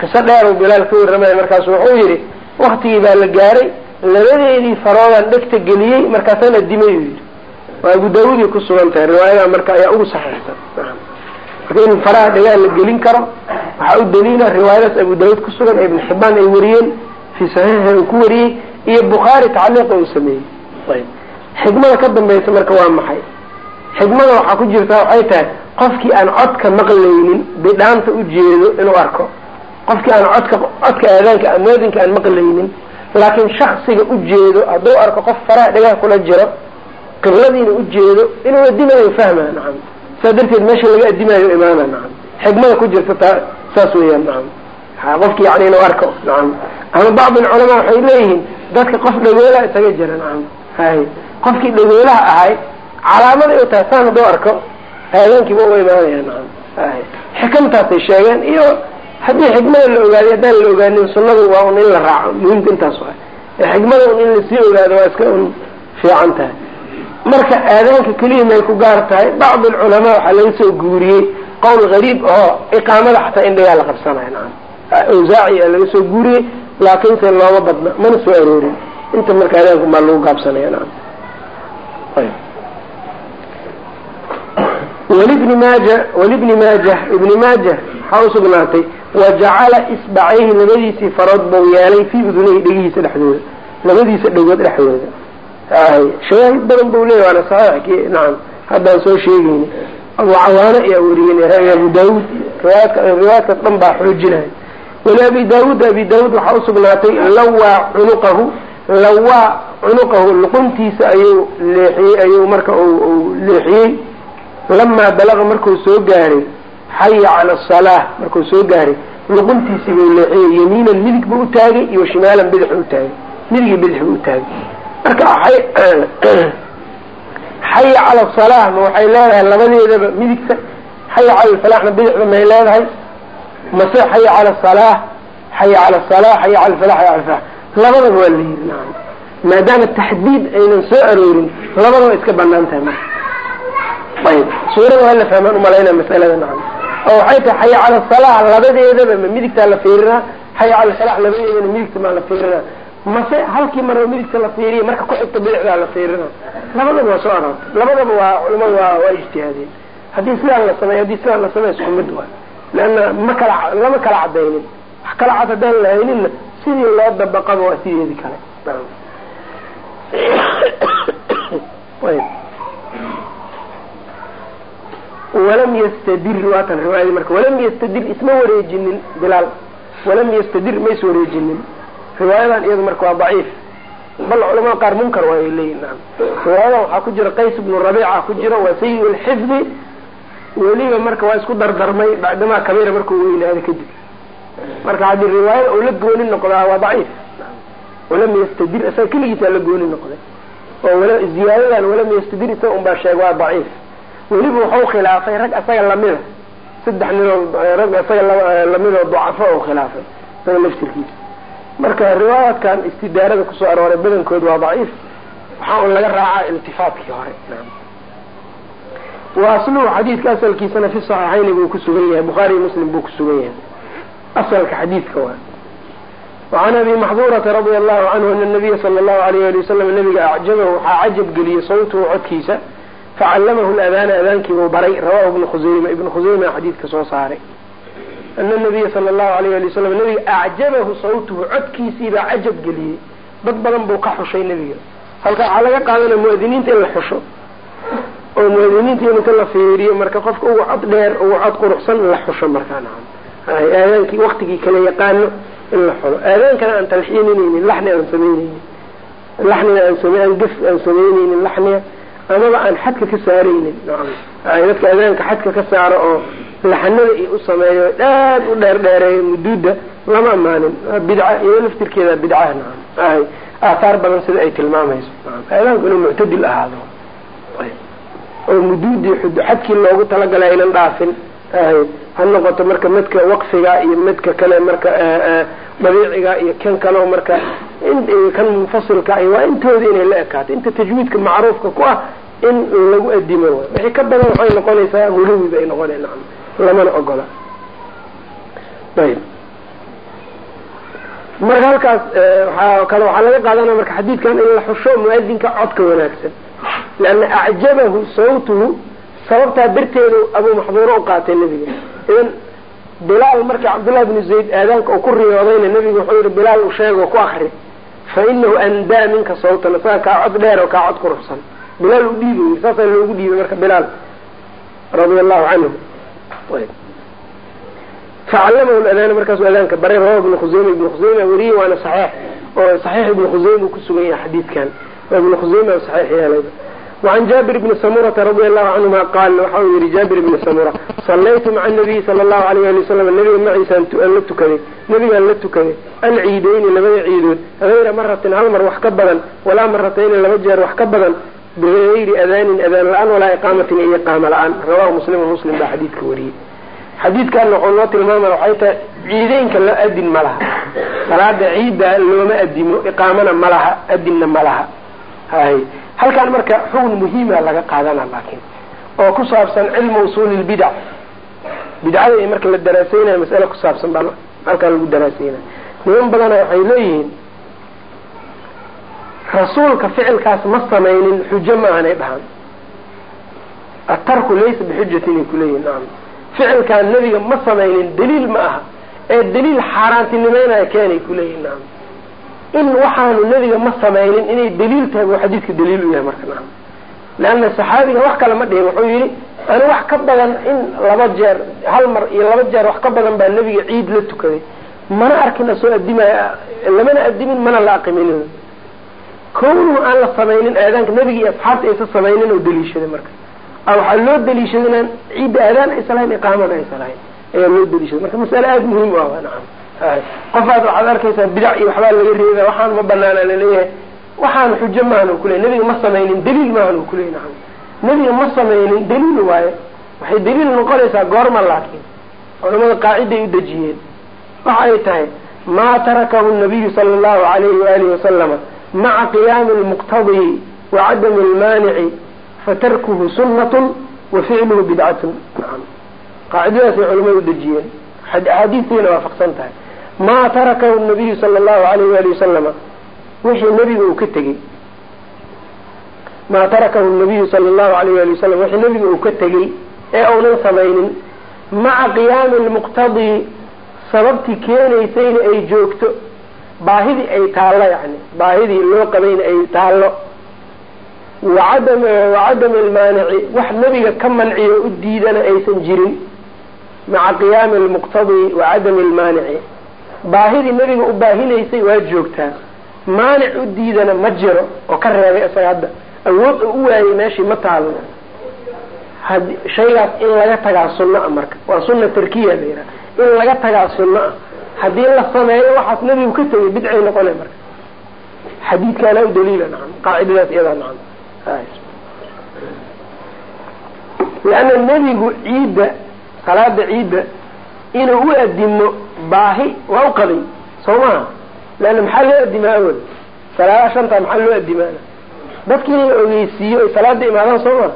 qiso dheeru bilaal ka warramaya markaasu wuxuu yidhi waktigii baa la gaaray labadeedii faroodaan dhegta geliyey markaasaan adimay u yidhi waa abu daawuuday ku sugan tahay riwaayada marka ayaa ugu saxiixsan marka in faraha dhegaa la gelin karo waxaa u daliila riwaayadaas abu daawuud ku sugan ee ibn xibaan ay wariyeen fii saxiixi uu ku wariyey iyo bukhaari tacliiqa uu sameeyey. Ayb. Xikmada ka dambaysa marka waa maxay? Xikmada waxaa ku jirta waxay tahay qofkii aan codka maqlaynin bidhaanta ujeedo inuu arko. Qofkii aan codka codka aadaanka muadinka aan maqlaynin laakiin shaksiga ujeedo hadduu arko qof faraha dhegaha kula jiro qibladiina ujeedo inuu adimayo fahma nacam. Saa darteed meesha laga adimayo imaana nacam. Xikmada ku jirta taa saas weeyaan nacam. Qofki yani inuu arko nacam. Ama bacd alculamaa waxay leeyihiin dadka qof dhagoolaha isaga jira nacam. Hay qofkii dhagoolaha ahay calaamaday u tahay saan hadduu arko aadaankiiba u imaanaya nacam. Hay xikamtaasay sheegeen iyo haddii xikmada la ogaadiy haddaan la ogaanin sunadu waa un in la raaco muhimka intaas waa xikmada un in la sii ogaado waa iska un fiican tahay marka aadaanka keliya may ku gaar tahay bacd alculamaa waxaa laga soo guuriyey qowl gariib oo iqaamada xataa in dhagaa la qabsanayo nacam awsaaci a laga soo guuriyey laakiinse looma badna mana soo aroorin. Inta marka aadaanku maa lagu gaabsanaya nacam walibni maaja walibni maajah ibni maajah waxaa usugnaatay wajacala isbacayhi labadiisii farood bau yeelay fii udunayhi dhegihiisa dhexdooda labadiisa dhegood dhexdooda shawaahid badan bau leeya waana saxiix ki nacam haddaan soo sheegeyni abu cawaano ayaa weriyen abu riwaayadka riwaayadkaas dhan baa xoojinaya wali abi daawuud abi daawuud waxaa usugnaatay lawaa cunuqahu lawaa cunuqahu luquntiisa ayuu leexiyey ayuu marka leexiyey. Lamaa balaqa markuu soo gaaray xaya cala asalaa markuu soo gaaray luquntiisii buu leexiyey yamiinan midig buu utaagay iyo shimaalan bidix u taagay. Midig bidix buu utaagay marka xaya cala asalaa ma waxay leedahay labadeedaba midigta. Xaya cala alfalaxna bidixda may leedahay. Mase xaya cala asalaa xaya cala asalaa xaya cala alfalax xaya cala alfalax labadaba waa la yiri maadaama taxdiid aynan soo aroorin labadaba iska bannaan tahay marka ayb suurada waa la fahmaan umalaynaa masalada nacam oo waxay tahay xaya cala asalaa labadeedaba ma midigtaa la fiirinaa xaya cala alfalax labadeedana midigta maa la fiirinaa mase halkii mar midigta la fiiriya marka ku xigta bidixdaa la fiirina labadaba waa soo aroortay labadaba waa culamadu waa waa ijtihaadeen haddii sidaan la sameey haddii sidaan la sameey isku mid waa. Leanna ma kala lama kala cadaynin. Wax kala cad haddaan la hayninna sidii loo dabaqaba waa sideedii kale. Walam yastadir waatan riwaayadii marka. Walam yastadir isma wareejinin bilaal. Walam yastadir ma wareejinin riwaayadan iyadu marka waa daciif. Bal culamada qaar munkar waa ay leeyihiin riwaayadan waxaa ku jira qays ibnu rabiica ku jira waa sayi lxifdi weliba marka waa isku dardarmay bacdamaa kabiira markuu weynaado kadib. Marka haddii riwaayada uu la gooni noqdaa waa daciif walam yastadir isaga keligiisaa la gooni noqday. Oo ziyaadadan walam yastadir isaga un baa sheega waa daciif. Weliba waxau khilaafay rag isaga lamida saddex ninoo rag isaga lamidoo dacafo u khilaafay isaga laftirkiisa marka riwaayaadkan istidaarada ku soo arooray badankood waa daciif. Waxaa un laga raacaa iltifaatkii hore. Wa asluhu xadiidka asalkiisana fi saxiixayni buu ku sugan yahay bukhaari iyo muslim buu ku sugan yahay. Asalka xadiidka waa. Wacan abi maxduurata radia allahu canhu ana nabiya sala allahu alayh ali wasalam nabiga acjabahu waxaa cajab geliyey sawtuhu codkiisa facallamahu ladaana adaankiibuu baray rawahu ibnu khuseyma ibnu khuseyma xadiidka soo saaray ana nabiya sala allahu alayh ali wasalam nabiga acjabahu sawtuhu codkiisiibaa cajab geliyey dad badan buu ka xushay nebiga halka waxaa laga qaadanaya muadiniinta in la xusho oo muadiniinta in inta la fiiriyo marka qofka ugu cod dheer ugu cod quruxsan la xusho markaa nacam aadaankii waktigii kala yaqaano in la xulo aadaankana aan talxiininaynin laxni aan samaynaynin laxnina aan same aan samaynaynin laxniga amaba aan xadka ka saaraynin dadka aadaanka xadka ka saaro oo laxanada iyo u sameeyo aad u dheerdheereeyo muduuda lama amaanin. Bidca iyado laftirkeeda bidcaha nacam. Ahay aathaar badan sida ay tilmaamayso. Aadaanku inuu muctadil ahaado. Oo muduudii xadkii loogu talagalay aynan dhaafin. Ha noqoto marka midka waqfiga iyo midka kale marka dabiiciga iyo kan kaleo marka kan munfasilka waa intooda inay la ekaato. Inta tajwiidka macruufka ku ah in lagu adimo wixii ka badan waxay noqonaysaa huluwi bay noqona lamana ogola. Ayb. Marka halkaas waa kale waxaa laga qaadanaya marka xadiidkan in la xusho muadinka codka wanaagsan. Leanna acjabahu sawtuhu sababtaa darteedu abuu maxduuro u qaatay nebiga. Idan bilaal marka cabdullahi bnu zayd aadaanka uu ku riyoodayna nebigu wuxuu yihi bilaal u sheeg oo ku akri fa inahu andaa minka sawtan. Isaga kaa cod dheer oo kaa cod ku bilaal u dhiibay saasaa loogu dhiibay marka bilaal radia allahu canhu facallamahu adaana markaasu adaanka baray rawa ibnu khuseyma ibnu khuseyma weriyey waana saxiix. Oo saxiix ibnu khuseyma uu kusugan yahay xadiidkan. Ibnu khuseyma saxiix yeelayba wacan jaabir bni samurata radia allahu canhuma qaal waxa uu yihi jaabir bni samura sallaytu maca nabiyi sala allahu alayh ali wasalam nabiga maciisaan la tukaday. Nabigaan la tukaday. Alciideyni labada ciidood hayra maratin hal mar wax ka badan walaa maratayni laba jeer wax ka badan bigayri adaanin adaan la'aan walaa iqaamatin iyo iqaama la'aan. Rawahu muslim muslim baa xadiidka wariyey. Xadiidkan wuxuu noo tilmaamaya waxay tahay ciideynka la adin ma laha. Salaada ciidda looma adimo iqaamana ma laha adinna ma laha. Hay halkaan marka xukun muhiima laga qaadana laakiin. Oo ku saabsan cilmu usuuli lbidac bidcada marka la daraaseynaya masale ku saabsan baa halkaan lagu daraaseynaya niman badana waxay leeyihiin rasuulka ficilkaas ma samaynin xujo ma aanay dhahan atarku laysa bixujatin ay kuleeyihin naam. Ficilkaan nebiga ma samaynin daliil ma aha. Ee daliil xaaraantinimeynaya keenay kuleeyihin naam. In waxaanu nebiga ma samaynin inay daliil tahay buu xadiidka daliil u yahay marka naam. Leanna saxaabigan wax kale ma dhihin wuxuu yidhi ani wax ka badan in laba jeer hal mar iyo laba jeer wax ka badan baa nebiga ciid la tukaday. Mana arkin asoo adimaya lamana adimin mana la aqimin kownuhu aan la samaynin aadaanka nebiga iyo asxaabta aysa samaynin oo daliishaday marka. Waxaa loo daliishaday inaan ciidda aadaan aysa lahayn iqaamana aysa lahayn ayaa loo daliishaday marka masale aada muhiim u ah nacam. Qofaad waxaad arkaysaa bidac iyo waxbaa laga reeba waxaan ma banaana la leeyahay waxaan xujo maahan u kuleey nebiga ma samaynin daliil maahan u kuleey nacam. Nebiga ma samaynin daliil waaye. Waxay daliil noqonaysaa goorma laakiin culamada qaaciday u dejiyeen. Waxa ay tahay maa tarakahu nabiyu sala allahu alayhi waalihi wasalama maca qiyaami lmuqtadi wa cadami lmaanici fatarkuhu sunnatun wa ficluhu bidcatun qaacidadaasay culamada u dejiyeen axaadiistayna waafaqsan tahay maa tarakahu nabiyu sala allahu alayh waali wasalama wixii nebiga uu ka tegey maa tarakahu nabiyu sala allahu alayh waali wasalam wixii nebiga uu ka tegey ee uunan samaynin maca qiyaami lmuqtadii sababtii keenaysayna ay joogto baahidii ay taallo yani baahidii loo qabayna ay taallo. Wacadam wacadami almaanici wax nebiga ka manciyo u diidana aysan jirin. Maca qiyaami almuqtadi wa cadami almaanici. Baahidii nebiga u baahinaysay waa joogtaa maanic u diidana ma jiro oo ka reebay isaga hadda. Awood oo u waayay meeshii ma hadi shaygaas in laga tagaa sunno a marka. Waa sunna tarkiya la yidhaha in laga tagaa sunno ah haddii la sameeyo waxaas nebigu ka tegay bidcay noqona marka. Xadiidkaana u daliila nacam. Qaacidadaas iyadaa nacam. Leanna nebigu ciidda salaada ciidda inuu u adimo baahi waa u qabay soo maha leanna maxaa loo adimaa awel salaadaha shanta maxaa loo adimaana dadka in la ogeysiiyo ay salaada imaadaan soo maha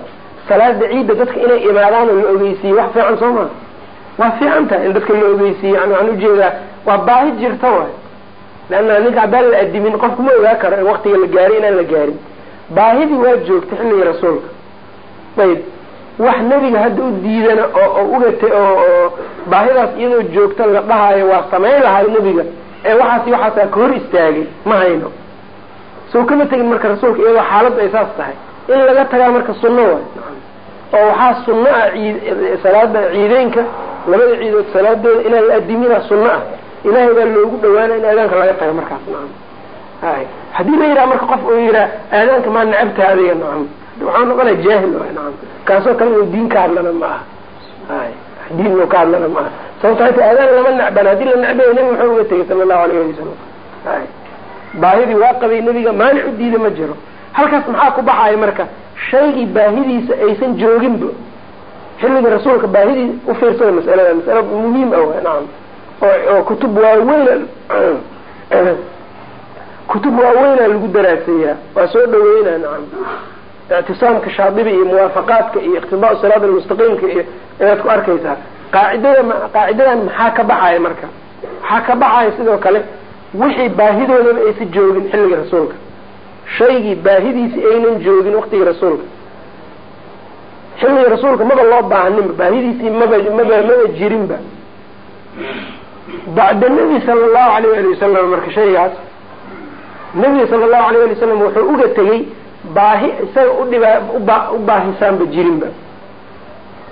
salaada ciidda dadka inay imaadaan oo la ogeysiiyo wax fiican soo maha waa fiican tahay in dadka la ogeysiiyo yani waxaan u jeedaa waa baahi jirta waay. Leanna ninka haddaan la adimin qofku ma ogaa karo in waktiga la gaaray inaan la gaarin. Baahidii waa joogtay xilligii rasuulka. Ayb wax nebiga hadda u diidana oo ugatay oo baahidaas iyadoo joogta la dhahayo waa samayn lahay nebiga. Ee waxaas waxaasaa ka hor istaagay ma hayno. Soo kama tegin marka rasuulka iyadoo xaaladdu ay saas tahay. In laga tagaa marka sunno waay. Oo waxaa sunno ah ciid salaada ciideynka labada ciidood salaadooda inaan la adimina sunno ah ilaahay baa loogu dhawaana in aadaanka laga taga markaas nacam. Hay haddii la yidhaha marka qof uu yidhaha aadaanka maa necabta adiga nacam. Waxaa noqonaya jaahil nacam. Kaasoo kale uu diin ka hadlana ma aha. Diin loo ka hadlana maaha sababto hata aadaan lama necbana haddii la necbaya nebi muxuu uga tegay sala allahu alayh wasalam baahidii waa qabay nebiga maanic u diida ma jiro. Halkaas maxaa ku baxaya marka? Shaygii baahidiisa aysan jooginba xilliga rasuulka baahidii ufiirsada masalada masala muhiim ah nacam oo kutub waaweyn kutub waaweynaa lagu daraaseeyaa. Waa soo dhaweynaa nacam. Ictisaamka shaadibi iyo muwaafaqaadka iyo iqtidaa siraat almustaqiimka iyo ayaad ku arkaysaa. Qaacidada qaacidadan maxaa ka baxaya marka? Maxaa ka baxaya sidoo kale? Wixii baahidoodaba aysan joogin xilliga rasuulka. Shaygii baahidiisi aynan joogin waqtigii rasuulka. Xilliga rasuulka maba loo baahaninba baahidiisii maba maba maba jirinba bacda nebi sala allahu alayh ali wasalam marka shaygaas nebiga sala allahu alayh ali wasalam wuxuu uga tegey baahi isaga udhibaa uba u baahisaanba jirinba.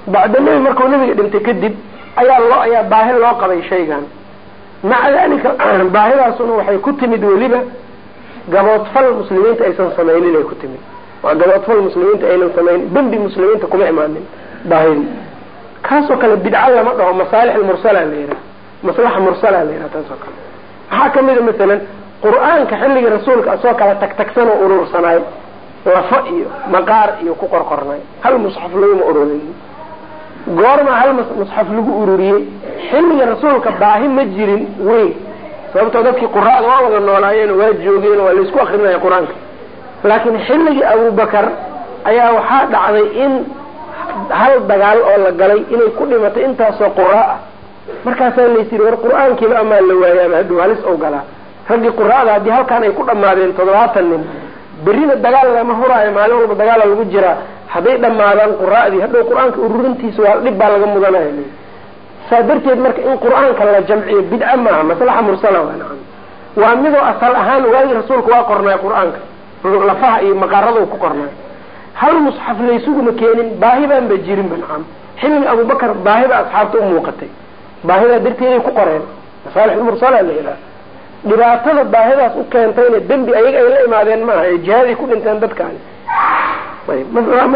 Bacda nebi markuu nebiga dhintay kadib ayaa loo ayaa baahi loo qabay shaygan maca dalika baahidaasuna waxay ku timid weliba gaboodfal muslimiinta aysan samaynin ay ku timid. Waa gaboodfal muslimiinta aynan samaynin dembi muslimiinta kuma imaanin baahidii kaasoo kale bidca lama dhaho masaalix almursala la yidhaha maslaxa mursala la yidhaha taas oo kale. Waxaa kamida masalan qur'aanka xilligii rasuulka asoo kala tagtagsan oo urursanaay lafo iyo maqaar iyo ku qorqornay. Hal musxaf laguma ururin goorma hal musxaf lagu ururiyey xilliga rasuulka baahi ma jirin weyn sababtoo dadkii quraada waa wada noolaayeen waa joogeen waa laysku akrinaya qur'aanka. Laakiin xilligii abubakar ayaa waxaa dhacday in hal dagaal oo la galay inay ku dhimatay intaasoo quraa ah markaasaa laysiri war qur'aankiiba amaa la waayaaba hadhow halis ou galaa raggii quraada haddii halkaan ay ku dhammaadeen toddobaatan nin berrina dagaal lama huraayo maalin walba dagaala lagu jiraa. Hadday dhammaadaan quraadii hadhow qur'aanka ururintiisa waa dhib baa laga mudanaya saa darteed marka in qur'aanka la jamciyo bidca maaha maslaxa mursala waa nacam. Waa midoo asal ahaan waagii rasuulka waa qornaay qur'aanka. Lafaha iyo maqaarada ku qornaay hal musxaf laysuguma keenin baahi baanba jirinba nacam. Xilliga abubakar baahida asxaabta u muuqatay baahidaa darteeday ku qoreen. Masaalix mursala la yidhaha dhibaatada baahidaas u keentayna dembi ayaga ay la imaadeen maaha ee jihaaday ku dhinteen dadkaani.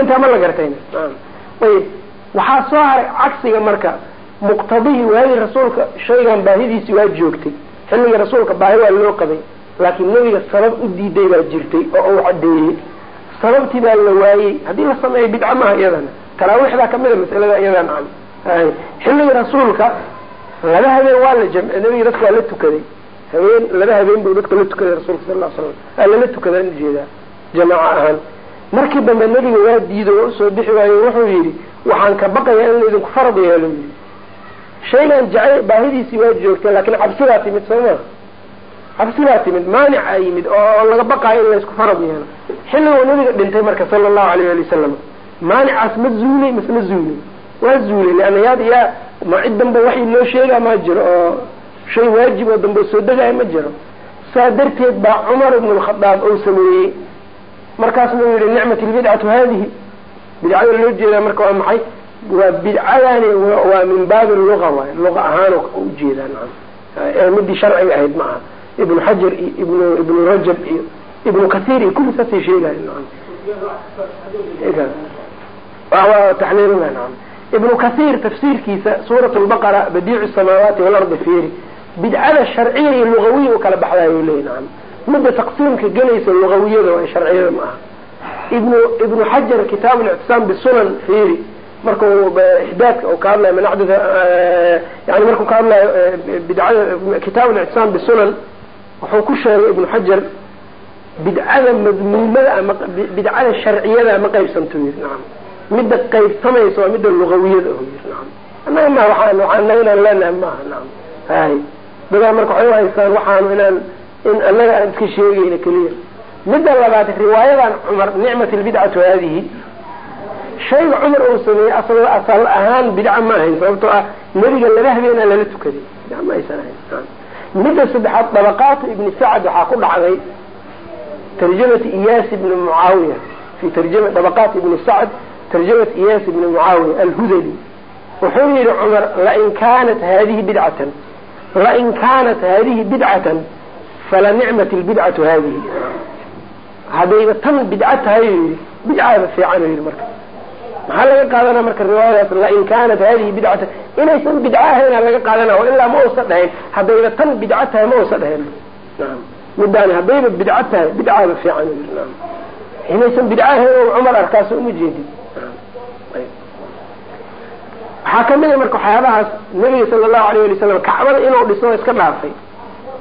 Intaa ma la gartayna ayib waxaa soo haray cagsiga marka muqtadihii waagii rasuulka shaygan baahidiisi waa joogtay. Xilligii rasuulka baahi waa loo qabay. Laakiin nebiga sabab u diiday baa jirtay oo uu cadeeyey sababtii baa la waayey. Haddii la sameeyo bidca maaha iyadana. Taraawiixdaa kamida masalada iyadan an xilligii rasuulka laba habeen waa la jam nebiga dadka waa la tukaday. Habeen laba habeen buu dadka la tukaday rasuulka sal slam lala tukadaan u jeedaa jamaaca ahaan. Markii dambe nebiga waa diido waa u soo bixi waayo wuxuu yidhi waxaan ka baqayaa in laydinku farad yeelo yii shaygan jacay baahidiisii waa joogtay laakiin cabsidaa timid soo maa cabsidaa timid maanica yimid oo laga baqaayo in laysku farad yeelo. Xilliguu nabiga dhintay marka sala allahu alayh ali wasalam maanicaas ma zuulay mase ma zuulay waa zuulay leanna yaad yaa ma cid danba waxii loo sheegaa ma jiro oo shay waajib oo dambe soo degaayo ma jiro. Saa darteed baa cumar ibnu lkhadaab ou sameeyey. Markaasna uu yihi nicmat lbidcatu haadihi. Bidcada loo jeedaa marka waa maxay? Waa bidcadani waa min baabi luga waay luga ahaan u jeedaa naam midii sharciga ahayd ma aha. Ibnu xajar iyo ibnu ibnu rajab iyo ibnu kasiir iyo kulli saasay sheegayo naam taxliilina ibnu kasiir tafsiirkiisa suurat lbaqara badiicu samaawaati walardi fiiri bidcada sharciya iyo lugawiya u kala baxdayo leey naam. Midda taqsiimka gelaysa lugawiyada waa sharciyada ma aha. Ibnu ibnu xajar kitaab lictisaam bisunan fiiri marku ixdaadka u ka hadlayo axdaa yani markuu ka hadlayo bidcada kitaab lictisaam bisunan wuxuu ku sheegay ibnu xajar bidcada madmuumada bidcada sharciyada ma qaybsanto nacam midda qaybsamaysa waa midda nacam annaga ma waxaan waxaana inaan leenahay maaha nacam hay dadaa marka waxay uhaystaan waxaanu inaan in annaga aan iska sheegayna keliya. Midda labaad riwaayadan cumar nicmat lbidcatu haadihi shayga cumar uu sameeyey asal asal ahaan bidca ma ahayn sababtoo ah nebiga laba habeenaa lala tukaday. Bidca ma aysan ahayn midda saddexaad dabaqaatu ibni sacd waxaa ku dhacday tarjamati iyaas ibni mucaawiya fi tarjama dabaqaat ibni sacd tarjamat iyaas ibni mucaawiya alhudali wuxuu yihi cumar lain kaanat hadihi bidcatan lain kaanat hadihi bidcatan fala nicmat lbidcatu hadihi haddayba tan bidca tahay yii bidcaaba fiican yii marka. Maxaa laga qaadana marka riwaayadaas? Lain kaanat hadihi bidcata inaysan bidco ahayna laga qaadana ilaa ma usa dhahayn. Haddayba tan bidco tahay ma usa dhahayn. Midaani haddayba bidco tahay bidcaaba fiican naam inaysan bidco ahayn o cumar arkaaso uma jeedin. Waxaa ka mid a marka waxyaabahaas nabiga sala allahu alayh ali wasalam kacbada inuu dhiso iska dhaafay.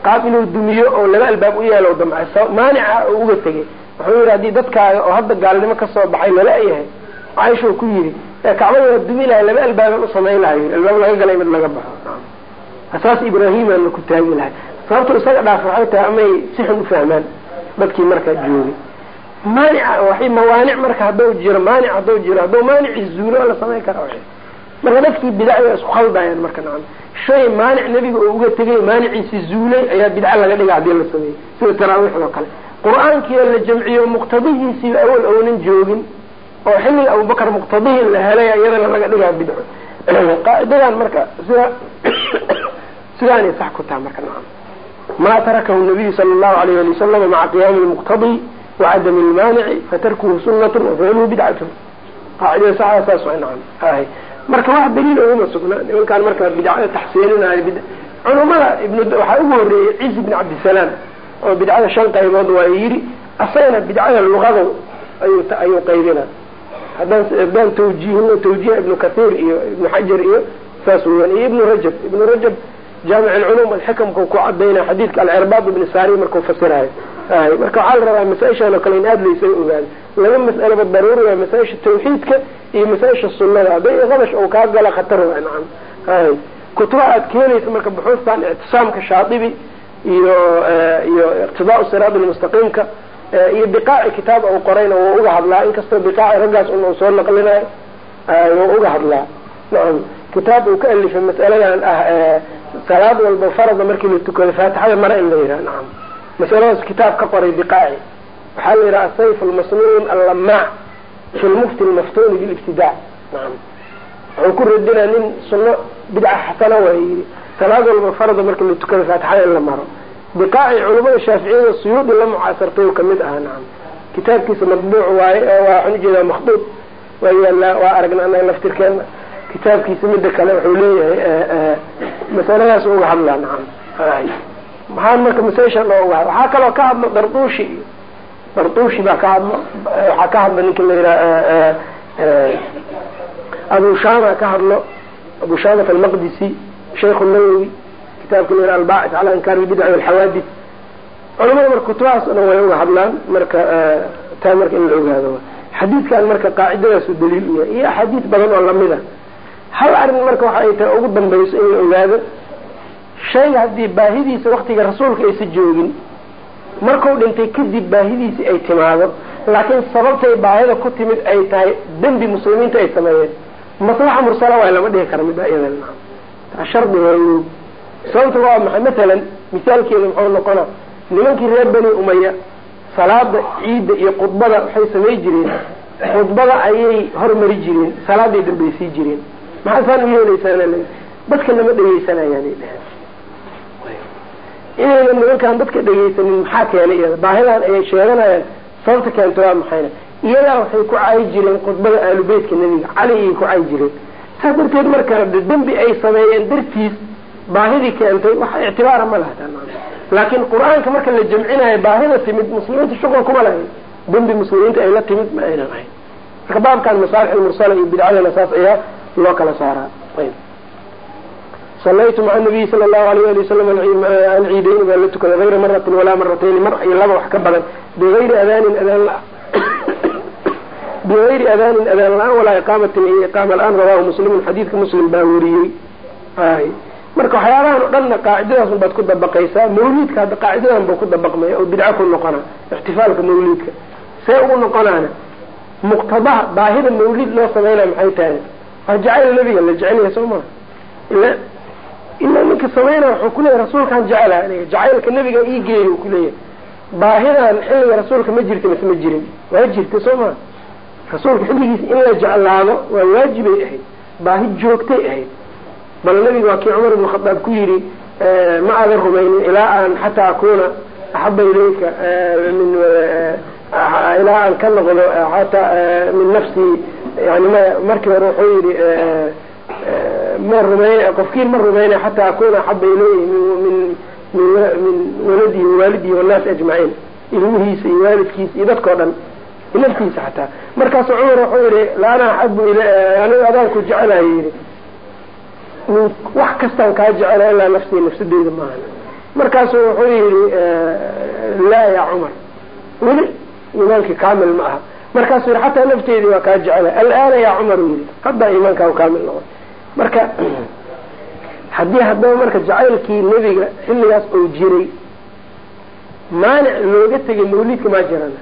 Qaab inuu dumiyo oo laba albaab u yeelo damca maanica oo uga tegay. Wuxuu yihi haddii dadkaaga oo hadda gaalnimo ka soo baxay lala yahay caaisha ku yidhi ee kacbada waa dumi lahay laba albaaban usamayn lahay albaab laga galay mid laga baxo. Asaas ibraahimaana ku taagi lahay. Sababto isaga dhaaf waxay tahay amay si xun ufahmaan dadkii markaa joogay maanica waxay mawaanic marka hadduu jiro maanic hadduu jiro hadduu maanici zuulo la samayn kara marka dadkii bidacda isku khaldayaan marka nacam. Shay maanic nebiga oo uga tegay maaniciisi zuulay ayaa bidca laga dhiga haddii la sameeyey sida taraawiixdoo kale. Qur'aankiia la jamciyo muqtadihiisiiba awal ounan joogin oo xilliga abubakar muqtadihii la helay iyadana laga dhigaa bidco. Qaacidadan marka sida sidaanay sax ku taha marka nacam. Ma tarakahu nabiyu sala allahu alayh ali wasalam maca qiyaami lmuqtadi wacadami lmaanici fatarkuhu sunatun wafacluhu bidcatun qaacidada saxda saas waa nacam hay marka wax daliil oguma sugnaa nimankaan marka bidcada taxsiilinaayo culumada waxaa ugu horreeyey ciis ibn cabdisalaam oo bidcada shan qaybood waa yidhi asagana bidcada luqada ayuu qaybina haddaan tawjiihino tawjiiha ibnu kathiir iyo ibnu xajar iyo saas weyan iyo ibnu rajab ibnu rajab jaamic alculum alxikamka ku cadayna xadiidka alcirbaad ibni saari markuu fasirayo ay marka waxaa la rabaa masaa-ishaan oo kale in aada laysaga ogaado laba mas'alaba daruuri waa masaa-isha tawxiidka iyo masaa-isha sunnada. Hadday qabash ou kaa gala khatar waa nacam. Hay kutuba aad keenaysa marka buxuustan ictisaamka shaadibi iyo iyo iqtidaau siraad almustaqiimka iyo biqaaci kitaab uu qorayna wuu uga hadlaa. Inkastoo biqaaci raggaas un uu soo naqlinayo wuu uga hadlaa. Nacam. Kitaab uu ka alifay mas'aladan ah salaad walba farada markii la tukado faatixada mare in la yidhaha nacam masaladaas kitaab ka qoray biqaaci. Waxaa la yidhaha asayf almasnuun allamaac fi lmufti lmaftuni bilibtidac nacam wuxuu ku radinaa nin sunno bidca xasana waa yidhi. Salaad walba farada markii la tukado faatixada in la maro. Biqaaci culamada shaaficiyada suyuudi la mucaasartay ka mid ahaa nacam kitaabkiisa matbuuc waaye waa waxaan u jeedaa makduud waa yaallaa waa aragna anaga laftirkeena kitaabkiisa mida kale wuxuu leeyahay masaladaas uga hadlaa nacam maxaa marka masaishan oo uga waxaa kaloo ka hadlo darduushi iyo darduushi baa ka hadlo. Waxaa ka hadla ninka la yidhaha abu shama ka hadlo. Abu shamat almaqdisi shaykhu nawowi kitaabka la yidhaha albacit cala inkaar lbidci walxawaadis culamada marka kutubahaas dhan way uga hadlaan marka taa marka in la ogaado. Xadiidkan marka qaacidadaasu daliil u iyo axaadiis badan oo lamida hal arrin marka waxa ay tahay ugu dambayso in la ogaado shayga haddii baahidiisa waktiga rasuulka aysa joogin markuu dhintay kadib baahidiisi ay timaado laakiin sababtay baahida ku timid ay tahay dembi muslimiinta ay sameeyeen. Maslaxa mursala waay lama dhihi kara mida iyada taa shardi waa sababta waa maxay matalan misaalkeeda muxuu noqona nimankii reer bani umaya salaada ciidda iyo khudbada waxay samay jireen. Khudbada ayay hormari jireen salaaday dambaysii jireen. Maxaa saan u yeelaysaan dadka nama dhegeysanayaan dheheen inayna nimankaan dadka dhegeysanin maxaa keenay? Iyada baahidan ayay sheeganayaan. Sababta keenta waa maxayna iyadaa waxay ku caayi jireen khudbada aalubeytka nebiga. Cali ayay ku caayi jireen. Saas darteed marka dembi ay sameeyeen dartiis baahidii keentay wax ictibaara ma laha. Laakiin qur'aanka marka la jamcinayo baahida timid muslimiinta shuqul kuma lahayn. Dembi muslimiinta ay la timid ma aynan ahayn. Marka baabkan masaalix mursala iyo bidcadana saas ayaa loo kala saaraa. Ayb salaytu maca nabiyi sala allahu alayh ali wasalam alciideyni baa la tukaday hayra maratin walaa maratayni mar iyo laba wax ka badan biayri adaanin adaan la bigayri adaanin adaan la'aan walaa iqaamatin iyo iqaama la'aan rawahu muslimun xadiidka muslim baa wariyey ay marka waxyaabahan o dhanna qaacidadaas baad ku dabaqaysaa mawliidka hadda qaacidadan buu ku dabaqmaya oo bidco ku noqona ixtifaalka mawliidka see ugu noqonaana muqtadaha baahida mawliid loo sameynaya maxay tahay waa jacayl nabiga la jecelyahay soo maa ninka sameynaya wuxuu kuleeyahy rasuulkaan jecelaha aniga jacaylka nabiga ii geeya u kuleeyahay baahidan xilliga rasuulka ma jirta mise ma jirin. Waa jirta soo maa rasuulka xilligiisa in la jeclaado waa waajibay ahayd baahi joogtay ahayd. Bal nabiga waa kii cumar ibn khadaab ku yidhi ma aadan rumaynin ilaa aan xataa akuna axaba ilayka min ilaa aan ka noqdo xataa min nafsii yani markii hore wuxuu yihi ma rumayn qofkiin ma rumaynay xataa akuna axaba ilayhi min min waladihi wawaalidihi wannaasi ajmaciin ilmihiisa iyo waalidkiisa iyo dadkao dhan naftiisa xataa. Markaasu cumar wuxuu yihi laana axabu aniga adaanku jecelahay yihi wax kastaan kaa jecela ilaa nafsii nafsadeyda maaha markaasu wuxuu yihi laa ya cumar weli iimaankii kaamil ma aha. Markaasuu yihi xataa nafteedii waa kaa jecelahay alaana ya cumar u haddaa iimaankaa kaamil noqon marka haddii haddaba marka jacaylkii nebiga xilligaas oo jiray maanic looga tegay mawlidka maa jirana.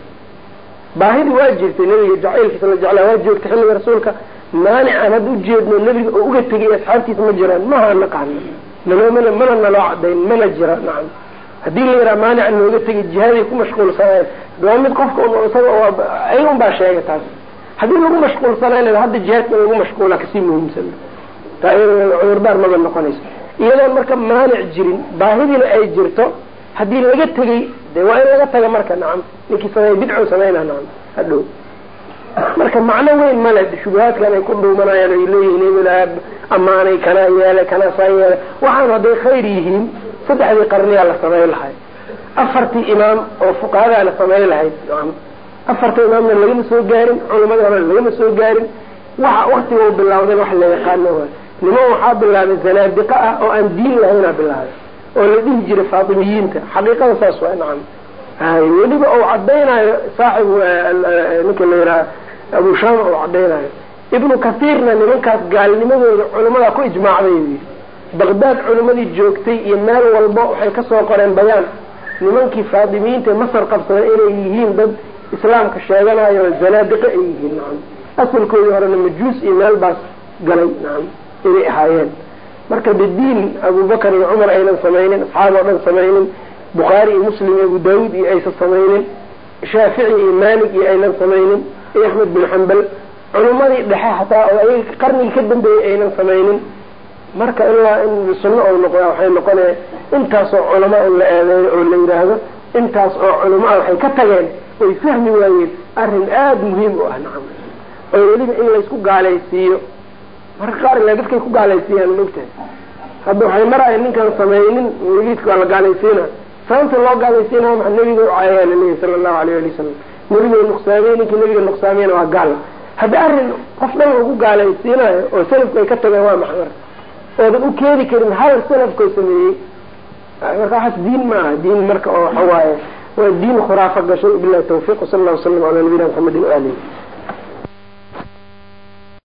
Baahidii waa jirtay nebiga jacaylkiisa la jeclaa waa joogtay xilliga rasuulka. Maanic aan hadda ujeedno nebiga oo uga tegay asxaabtiisa ma jiraan. Maha naqaano naloomana mana naloo cadayn mana jira nacam. Haddii la yidhaha maanica looga tegay jihaaday ku mashquulsanaayen waa mid qofka isaga ayagun baa sheegay taas. Haddii lagu mashquulsanayna hadda jihaadka in lagu mashquula ka sii muhiimsan taa cudurdaar maba noqonayso. Iyadoon marka maanic jirin baahidiina ay jirto haddii laga tegay de waa in laga taga marka nacam ninkii samey bidco samayna nacam hadhow marka macno weyn male shubahaadkan ay ku dhuumanayaan ay leeyihiin hebel ammaanay kanaa yeelay kanaa saa yeelay. Waxaan hadday khayr yihiin saddexdii qarniyaa la samayn lahay afartii imaam oo fuqahadaa la samayn lahayd nacam. Afarta imaamna lagama soo gaarin culamada hore lagama soo gaarin. Waxa waktiga u bilawday wax la yaqaano niman waxaa bilaabay zanaadiqa ah oo aan diin lahaynaa bilaabay oo la dhihi jiray faatimiyiinta. Xaqiiqada saas waa nacam. Hay weliba uu cadaynayo saaxibu ninka la yidhaha abu shama uu cadaynayo ibnu kathiirna nimankaas gaalnimadooda culamada ku ijmaacday. U yidhi baqdaad culimadii joogtay iyo meel walba waxay ka soo qoreen bayaan. Nimankii faatimiyiinta masar qabsaday inay yihiin dad islaamka sheeganayo zanaadiqo ay yihiin nacam. Asalkoodii horena majuus iyo meel baas galay nacam inay ahaayeen. Marka de diin abubakar iyo cumar aynan samaynin asxaab oo dhan samaynin bukhaari iyo muslim iyo abu daawuud iyo aysan samaynin shaafici iyo maalik iyo aynan samaynin iyo axmed bin xambal culimadii dhexe xataa oo ayaga qarnigii ka dambeeyey aynan samaynin. Marka ilaa in sunno ou noqda waxay noqonaya intaasoo culamaa in la eedeeyo oo la yidhaahdo intaas oo culamaa waxay ka tageen way fahmi waayeen arrin aada muhiim u ah nacam oo weliba in laysku gaalaysiiyo marka qaar ila dadkay ku gaalaysiiyaan mogtahay hadda waxay maraya ninkaan samaynin weliidka waa la gaalaysiina. Sababta loo gaalaysiinaya maa nabiga u caayaa laleeyahy sala allahu alayh ali wasalam nabiga nuqsaamiyey ninkii nabiga nuqsaamiyana waa gaal. Hadda arrin qof dhan lagu gaalaysiinayo oo salafku ay ka tageen waa maxmar oodan u keeni karin hal salafkoo sameeyey. Marka waxaas diin ma aha. Diin marka oo waxa waaye. Waa diin khuraafa gashay. Bilahi tawfiq wsala allah wasalam ala nabiyina maxamedin waalihi